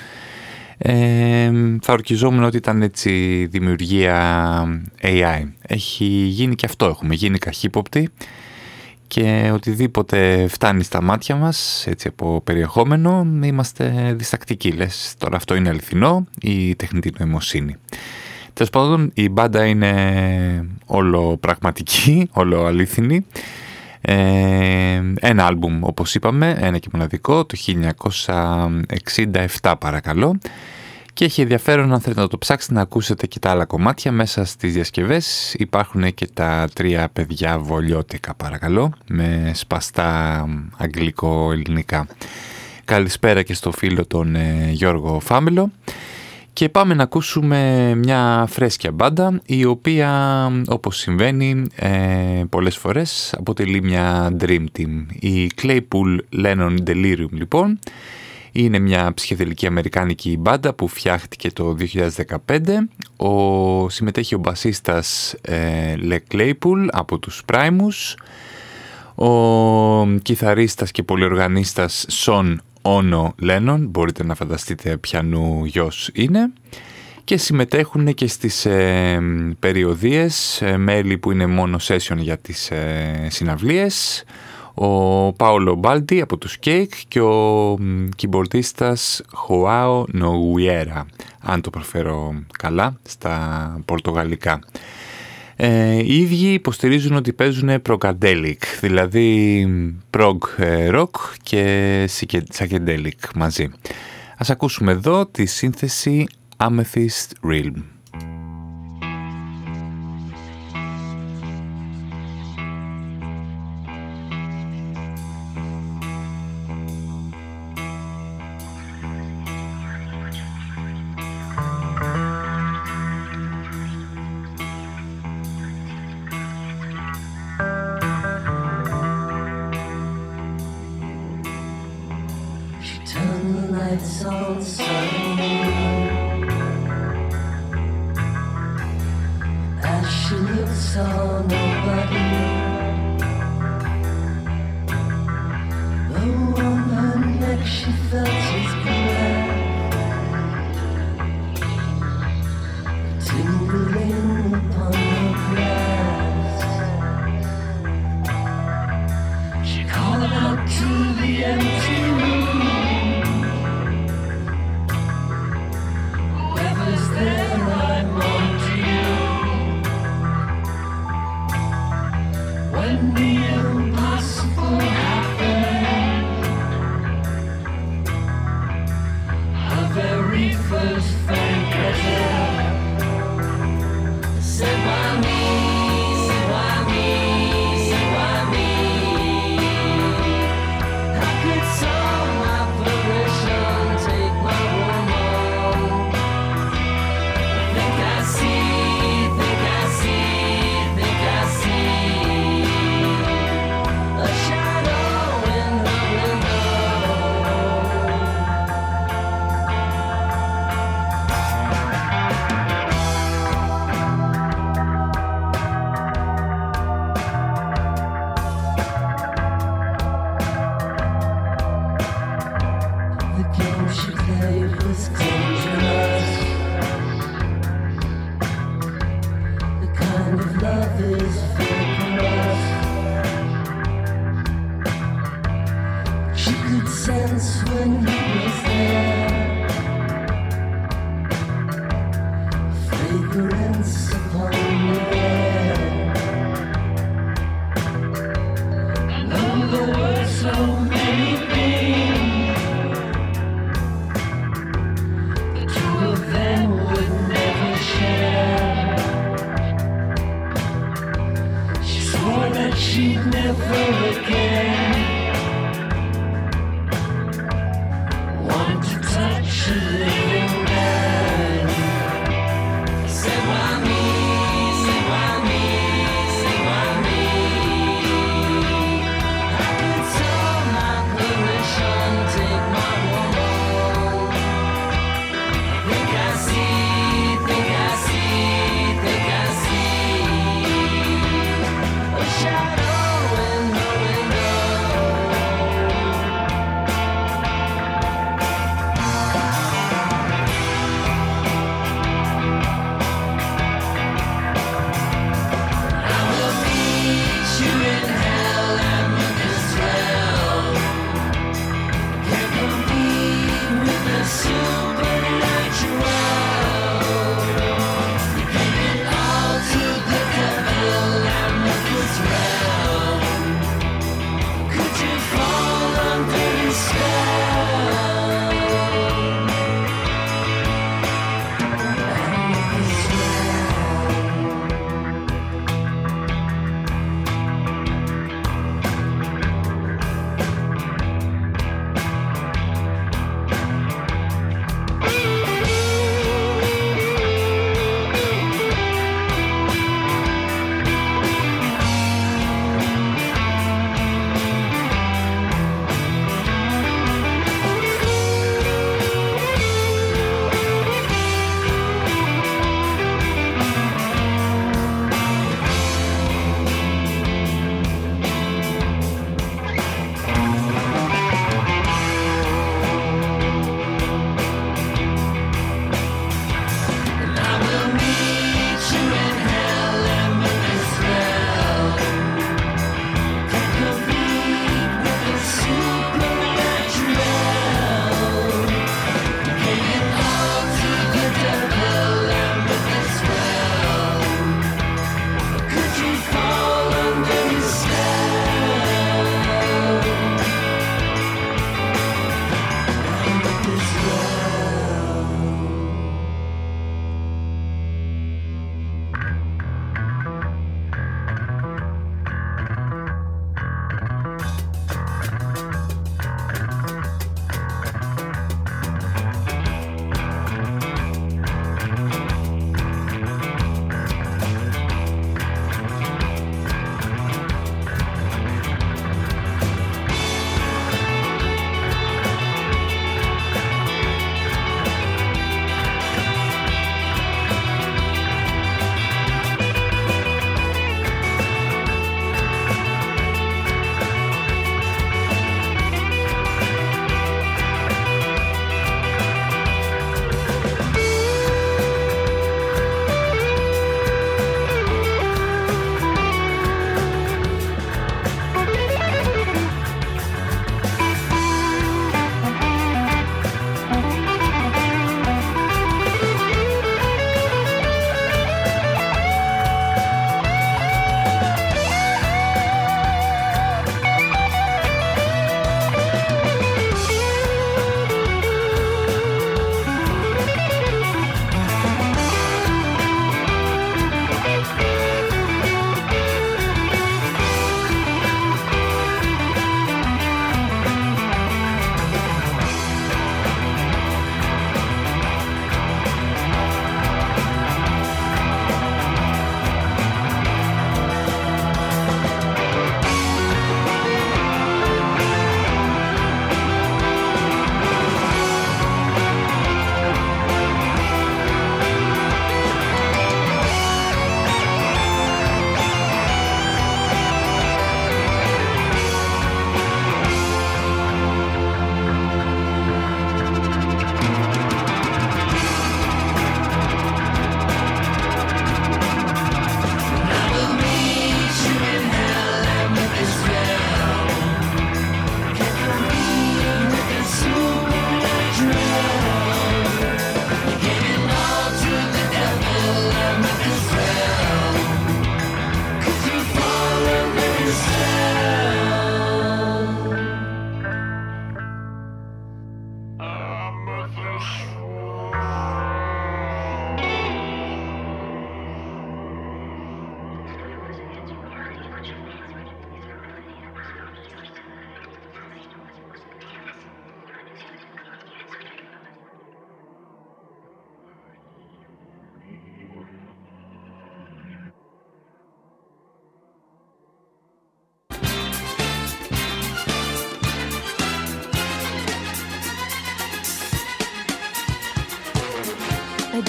ε, θα ορκιζόμουν ότι ήταν έτσι δημιουργία AI έχει γίνει και αυτό. Έχουμε γίνει καχύποπτοι και οτιδήποτε φτάνει στα μάτια μας έτσι από περιεχόμενο είμαστε διστακτικοί λες. Τώρα αυτό είναι αληθινό ή τεχνητή νοημοσύνη. Τέλος πάντων η μπάντα είναι όλο πραγματική, <laughs> όλο αλήθινη. Ε, ένα άλμπουμ όπως είπαμε, ένα και μοναδικό το 1967 παρακαλώ και έχει ενδιαφέρον αν θέλετε να το ψάξετε να ακούσετε και τα άλλα κομμάτια. Μέσα στις διασκευές υπάρχουν και τα τρία παιδιά βολιώτικα παρακαλώ με σπαστά αγγλικό-ελληνικά Καλησπέρα και στο φίλο τον ε, Γιώργο Φάμελο και πάμε να ακούσουμε μια φρέσκια μπάντα η οποία όπως συμβαίνει ε, πολλές φορές αποτελεί μια dream team. Η Claypool Lennon Delirium λοιπόν είναι μια ψυχεδελική αμερικάνικη μπάντα που φτιάχτηκε το 2015. Ο, συμμετέχει ο μπασίστας ε, Le Claypool από τους Primus. Ο κιθαρίστας και πολυοργανίστας Son Όνο Λένον, μπορείτε να φανταστείτε ποιανού γιος είναι και συμμετέχουν και στις ε, περιοδίες, ε, μέλη που είναι μόνο session για τις ε, συναυλίες, ο Πάολο Μπάλτι από τους Cake και ο κυμπορδίστας Χοάο Νοουιέρα, αν το προφέρω καλά, στα πορτογαλικά. Ε, οι ίδιοι υποστηρίζουν ότι παίζουν prog-adelic, δηλαδή prog ε, rock και psychedelic μαζί. Ας ακούσουμε εδώ τη σύνθεση Amethyst Realm.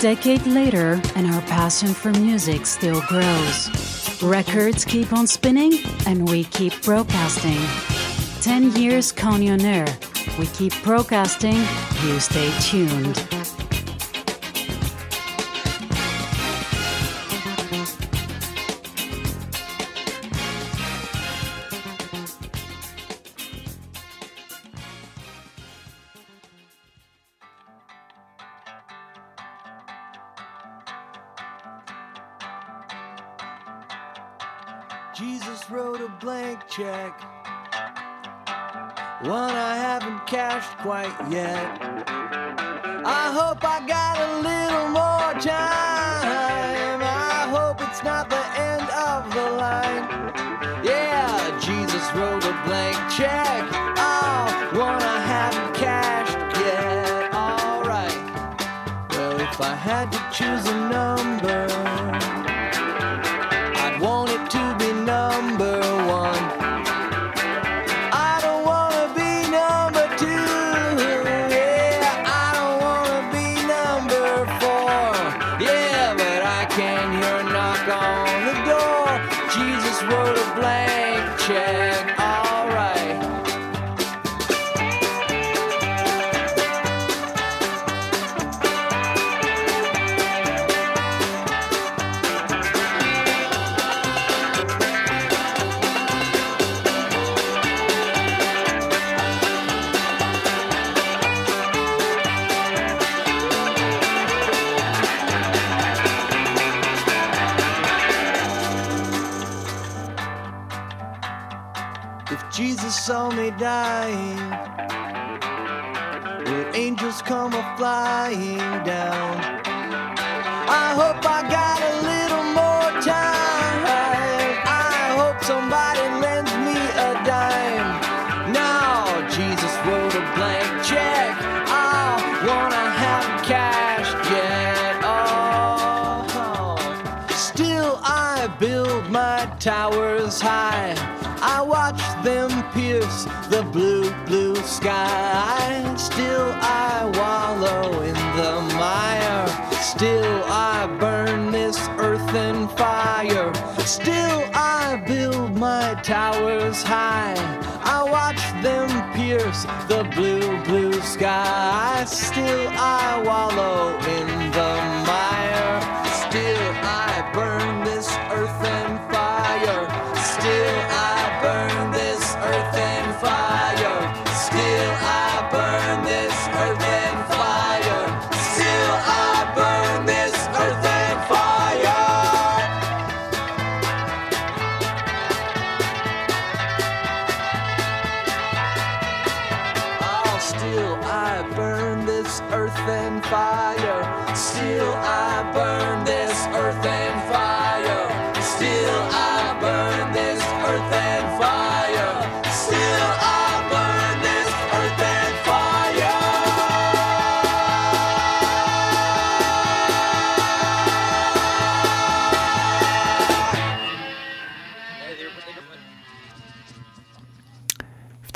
Decade later, and our passion for music still grows. Records keep on spinning, and we keep broadcasting. 10 years Coney on Air. We keep broadcasting. You stay tuned. Check. One I haven't cashed quite yet. I hope I got a little more time. I hope it's not the end of the line. Yeah, Jesus wrote a blank check. Oh, one I haven't cashed yet. Alright. Well, if I had to choose a dying, will angels come a flying sky. Still I wallow in the mire. Still I burn this earth in fire. Still I build my towers high. I watch them pierce the blue, blue sky. Still I wallow in the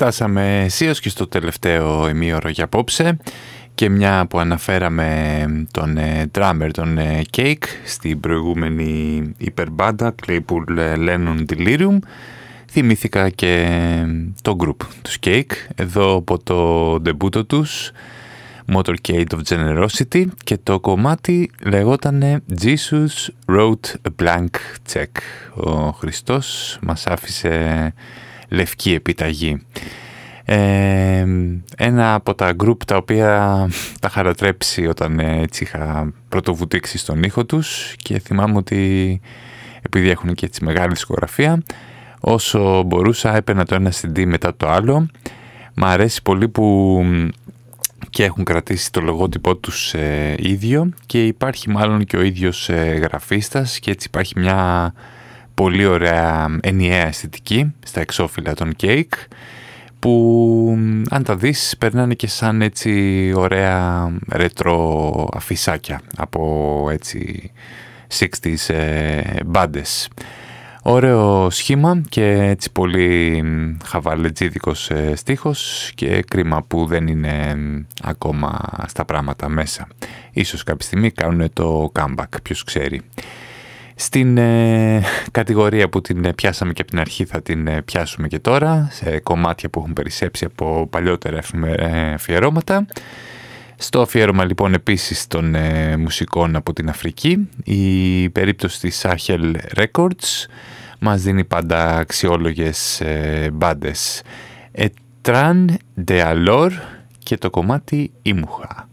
Φτάσαμε αισίως και στο τελευταίο ημίωρο για απόψε και μια που αναφέραμε τον ε, drummer, τον ε, Cake στην προηγούμενη υπερμπάντα Claypool ε, Lennon Delirium θυμήθηκα και το group τους Cake εδώ από το ντεμπούτο τους Motorcade of Generosity και το κομμάτι λεγότανε Jesus wrote a blank check. Ο Χριστός μας άφησε λευκή επιταγή. Ε, ένα από τα group τα οποία τα χαρατρέψει όταν ε, έτσι είχα πρωτοβουτήξει στον ήχο τους και θυμάμαι ότι επειδή έχουν και έτσι μεγάλη δισκογραφία όσο μπορούσα έπαιρνα το ένα CD μετά το άλλο Μ' αρέσει πολύ που και έχουν κρατήσει το λογότυπό τους ε, ίδιο και υπάρχει μάλλον και ο ίδιος ε, γραφίστας και έτσι υπάρχει μια πολύ ωραία ενιαία αισθητική στα εξώφυλλα των κέικ που αν τα δεις περνάνε και σαν έτσι ωραία ρετρό αφισάκια από έτσι 60s ε, μπάντες. Ωραίο σχήμα και έτσι πολύ χαβαλετζίδικος ε, στίχος και κρίμα που δεν είναι ακόμα στα πράγματα μέσα. Ίσως κάποια στιγμή κάνουν το comeback, ποιος ξέρει. Στην ε, κατηγορία που την πιάσαμε και από την αρχή θα την ε, πιάσουμε και τώρα, σε κομμάτια που έχουν περισσέψει από παλιότερα αφιερώματα. Στο αφιέρωμα λοιπόν επίσης των ε, μουσικών από την Αφρική, η περίπτωση της Sahel Records μας δίνει πάντα αξιόλογες ε, μπάντες. Ετράν de και το κομμάτι Ιμουχα.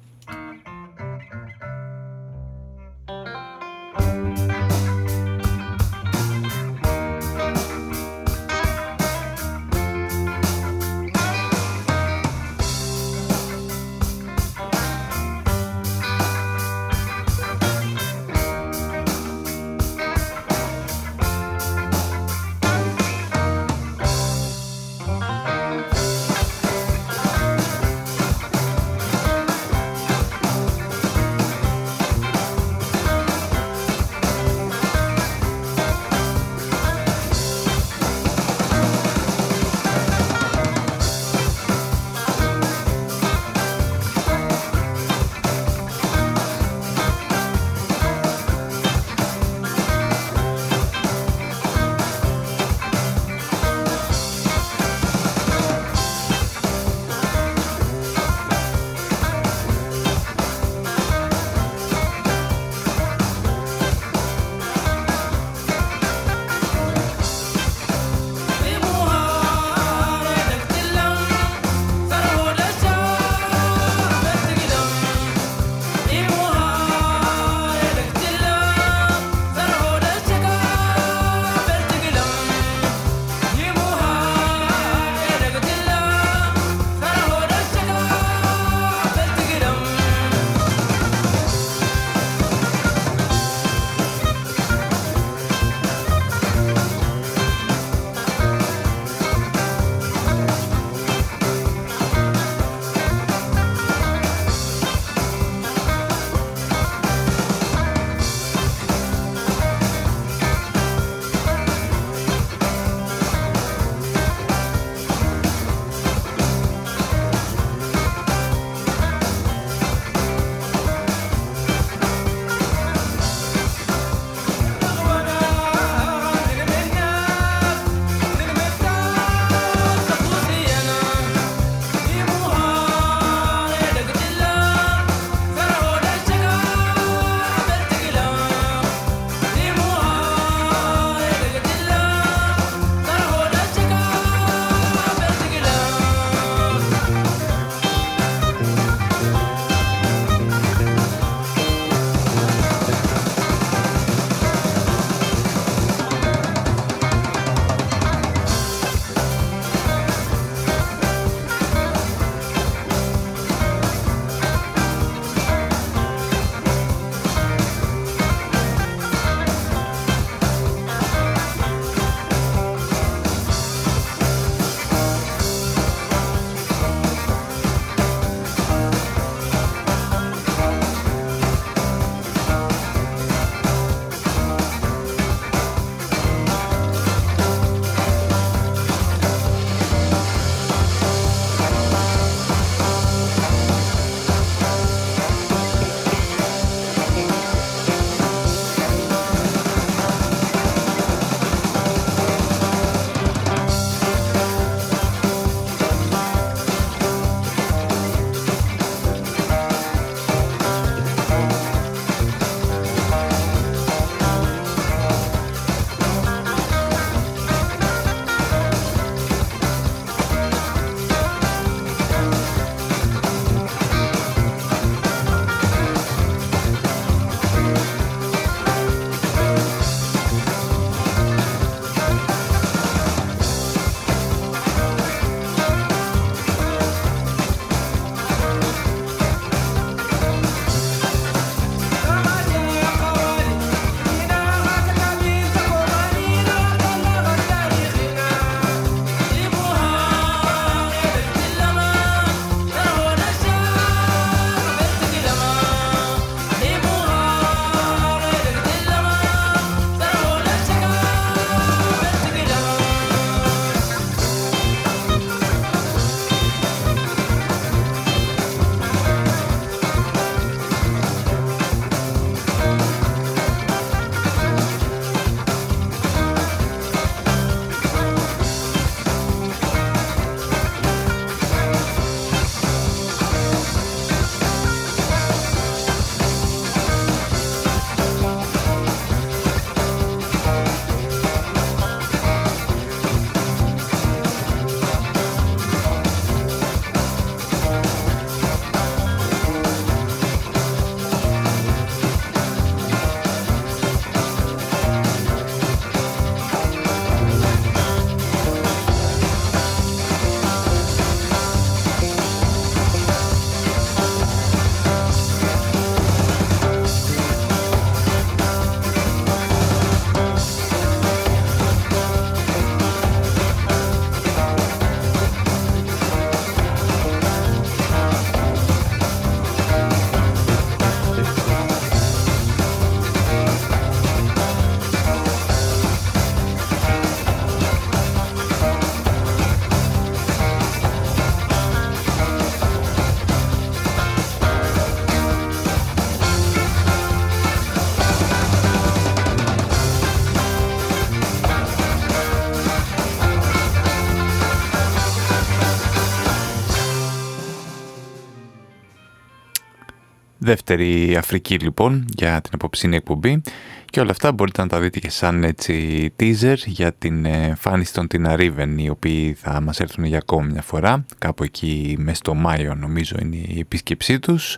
Δεύτερη Αφρική λοιπόν για την απόψινή εκπομπή. Και όλα αυτά μπορείτε να τα δείτε και σαν έτσι teaser για την εμφάνιση των Τιναρίβεν οι οποίοι θα μας έρθουν για ακόμη μια φορά. Κάπου εκεί μέσα στο Μάιο νομίζω είναι η επίσκεψή τους.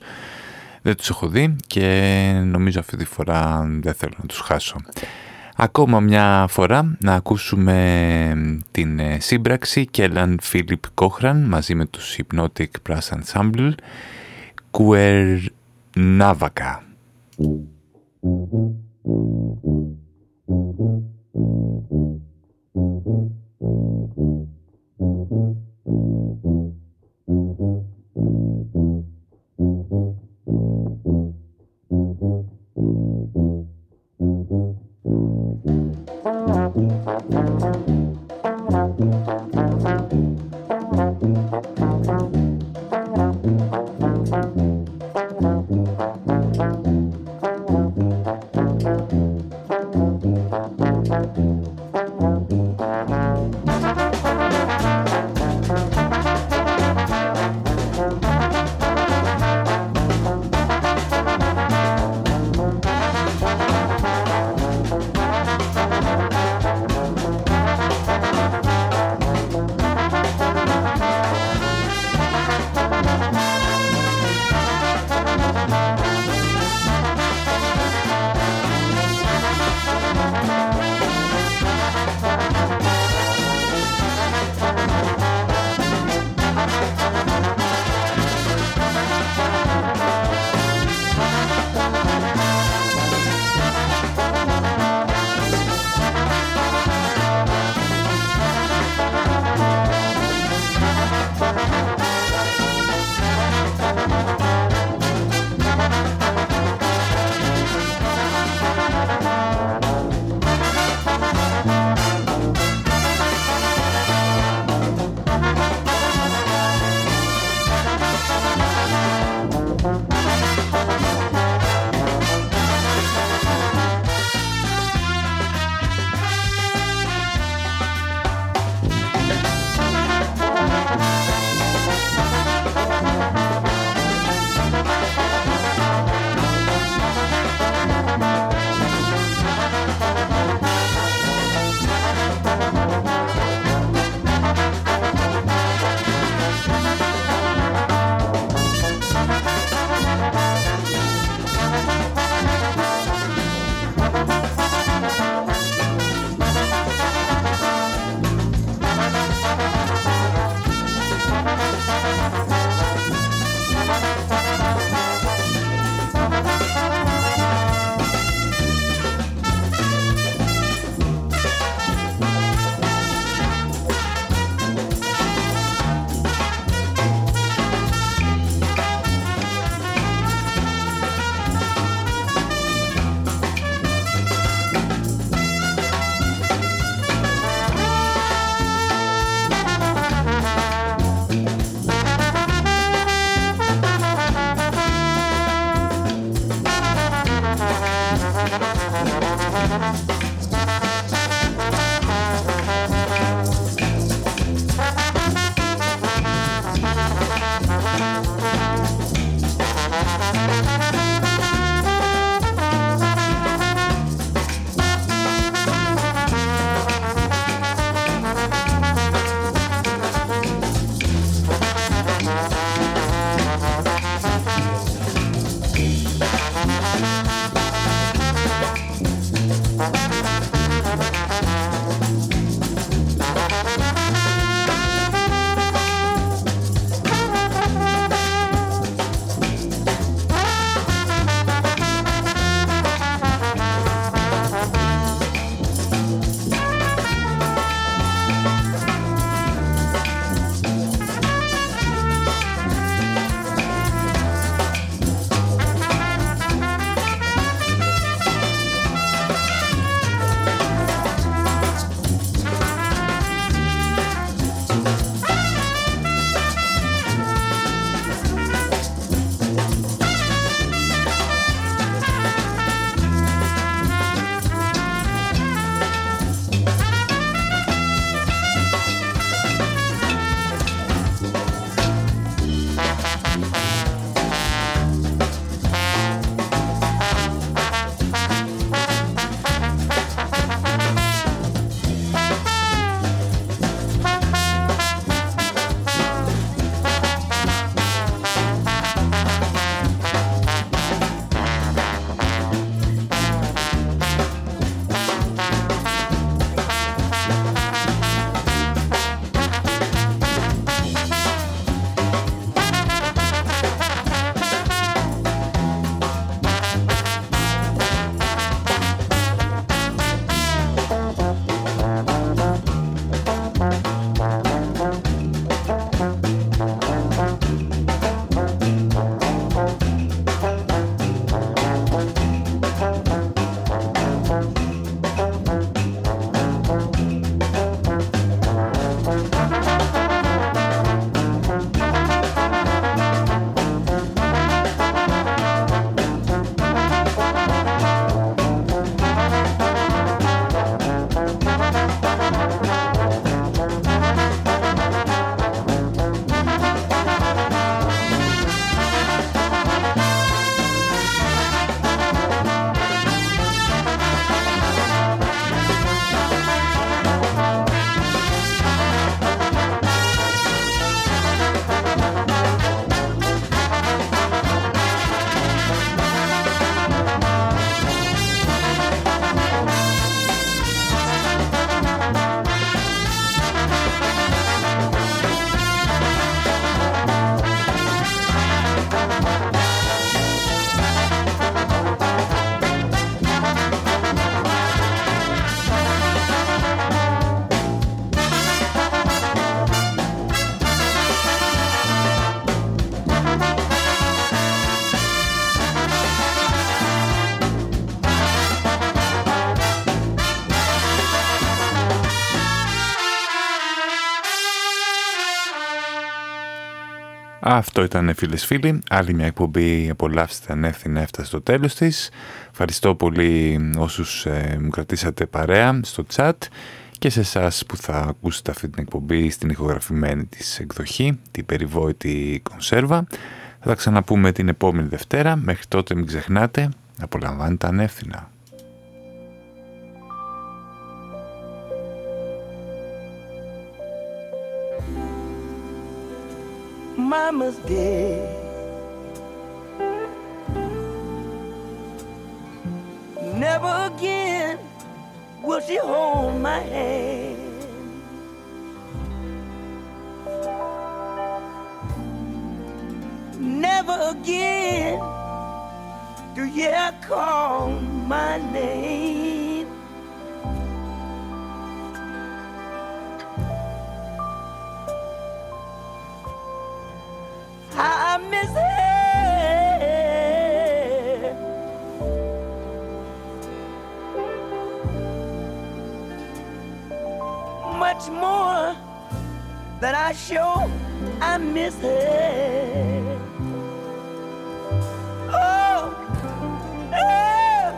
Δεν τους έχω δει και νομίζω αυτή τη φορά δεν θέλω να τους χάσω. Ακόμα μια φορά να ακούσουμε την ε, σύμπραξη Κέλλαν Φίλιπ Κόχραν μαζί με τους Hypnotic Brass Ensemble Νάβακα. Thank you. Αυτό ήταν φίλες φίλοι, άλλη μια εκπομπή απολαύστε ανεύθυνα έφτασε στο τέλος της. Ευχαριστώ πολύ όσους ε, μου κρατήσατε παρέα στο chat και σε εσάς που θα ακούσετε αυτή την εκπομπή στην ηχογραφημένη της εκδοχή, την περιβόητη κονσέρβα. Θα τα ξαναπούμε την επόμενη Δευτέρα, μέχρι τότε μην ξεχνάτε, απολαμβάνετε ανεύθυνα. Mama's dead. Never again will she hold my hand. Never again do you call my name. I miss her. Much more than I show I miss her. Oh, oh.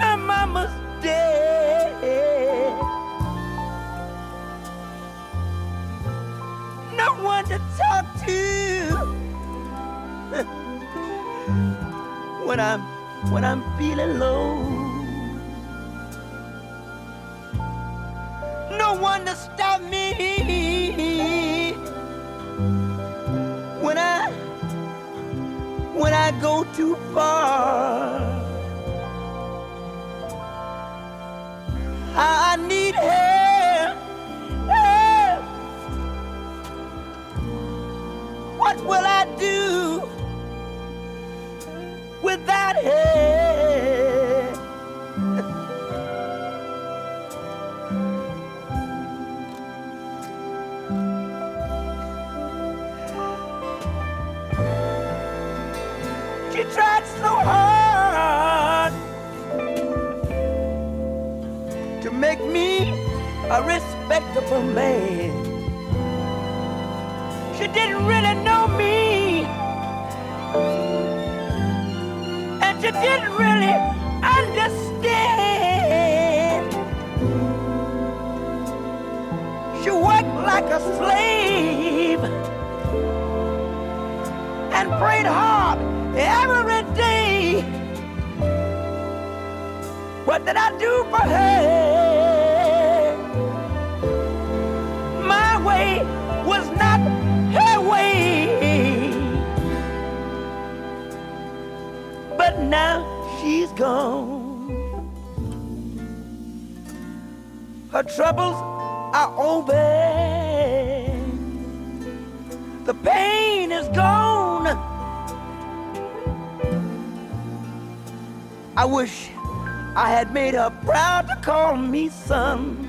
My mama's dead. One to talk to when I'm when I'm feeling low. No one to stop me when I when I go too far. I need help. What will I do without her? <laughs> She tried so hard to make me a respectable man. She didn't really know me, and she didn't really understand. She worked like a slave and prayed hard every day. What did I do for her? My way But now she's gone. Her troubles are over. The pain is gone. I wish I had made her proud to call me son.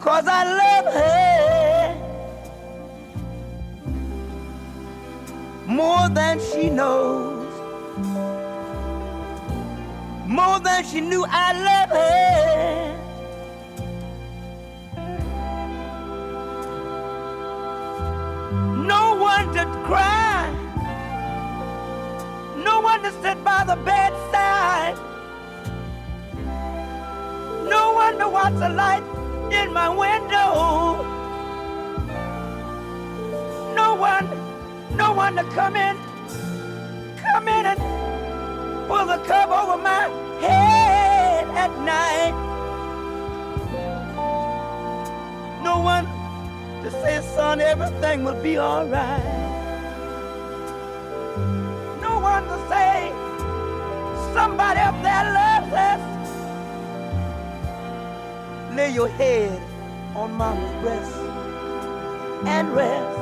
Cause I love her more than she knows. More than she knew I love her. No one to cry. No one to sit by the bedside. No one to watch the light in my window. No one, no one to come in, come in and pull the cover over my head at night. No one to say, son, everything will be alright. No one to say, somebody up there loves us. Lay your head on mama's breast and rest.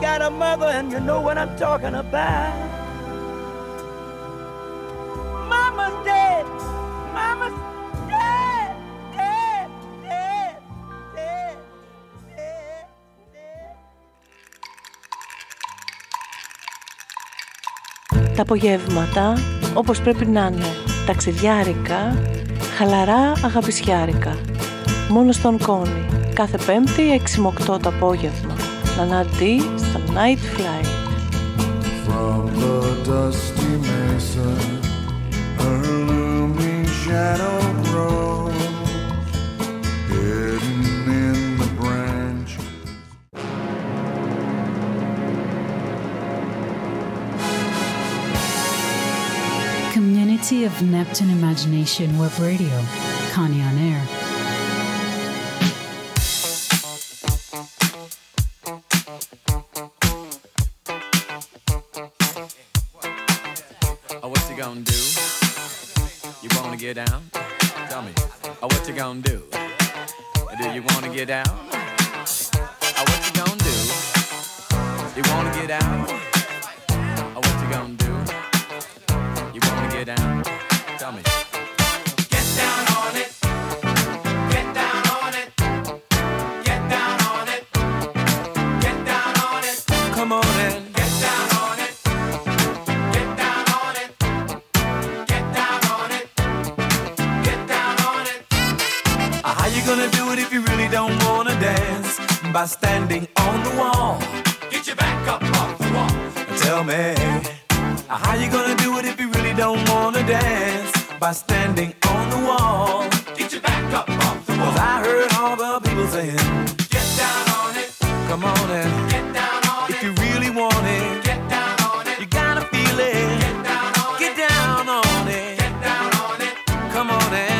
Got Τα απογεύματα, όπως πρέπει να είναι, ταξιδιάρικα, χαλαρά αγαπησιάρικα. Μόνο στον Κόνη, κάθε Πέμπτη 6 με 8 το απόγευμα. The Nightfly. From the dusty mesa, looming shadow grows, hidden in the. Community of Neptune Imagination Web Radio, Connie on Air.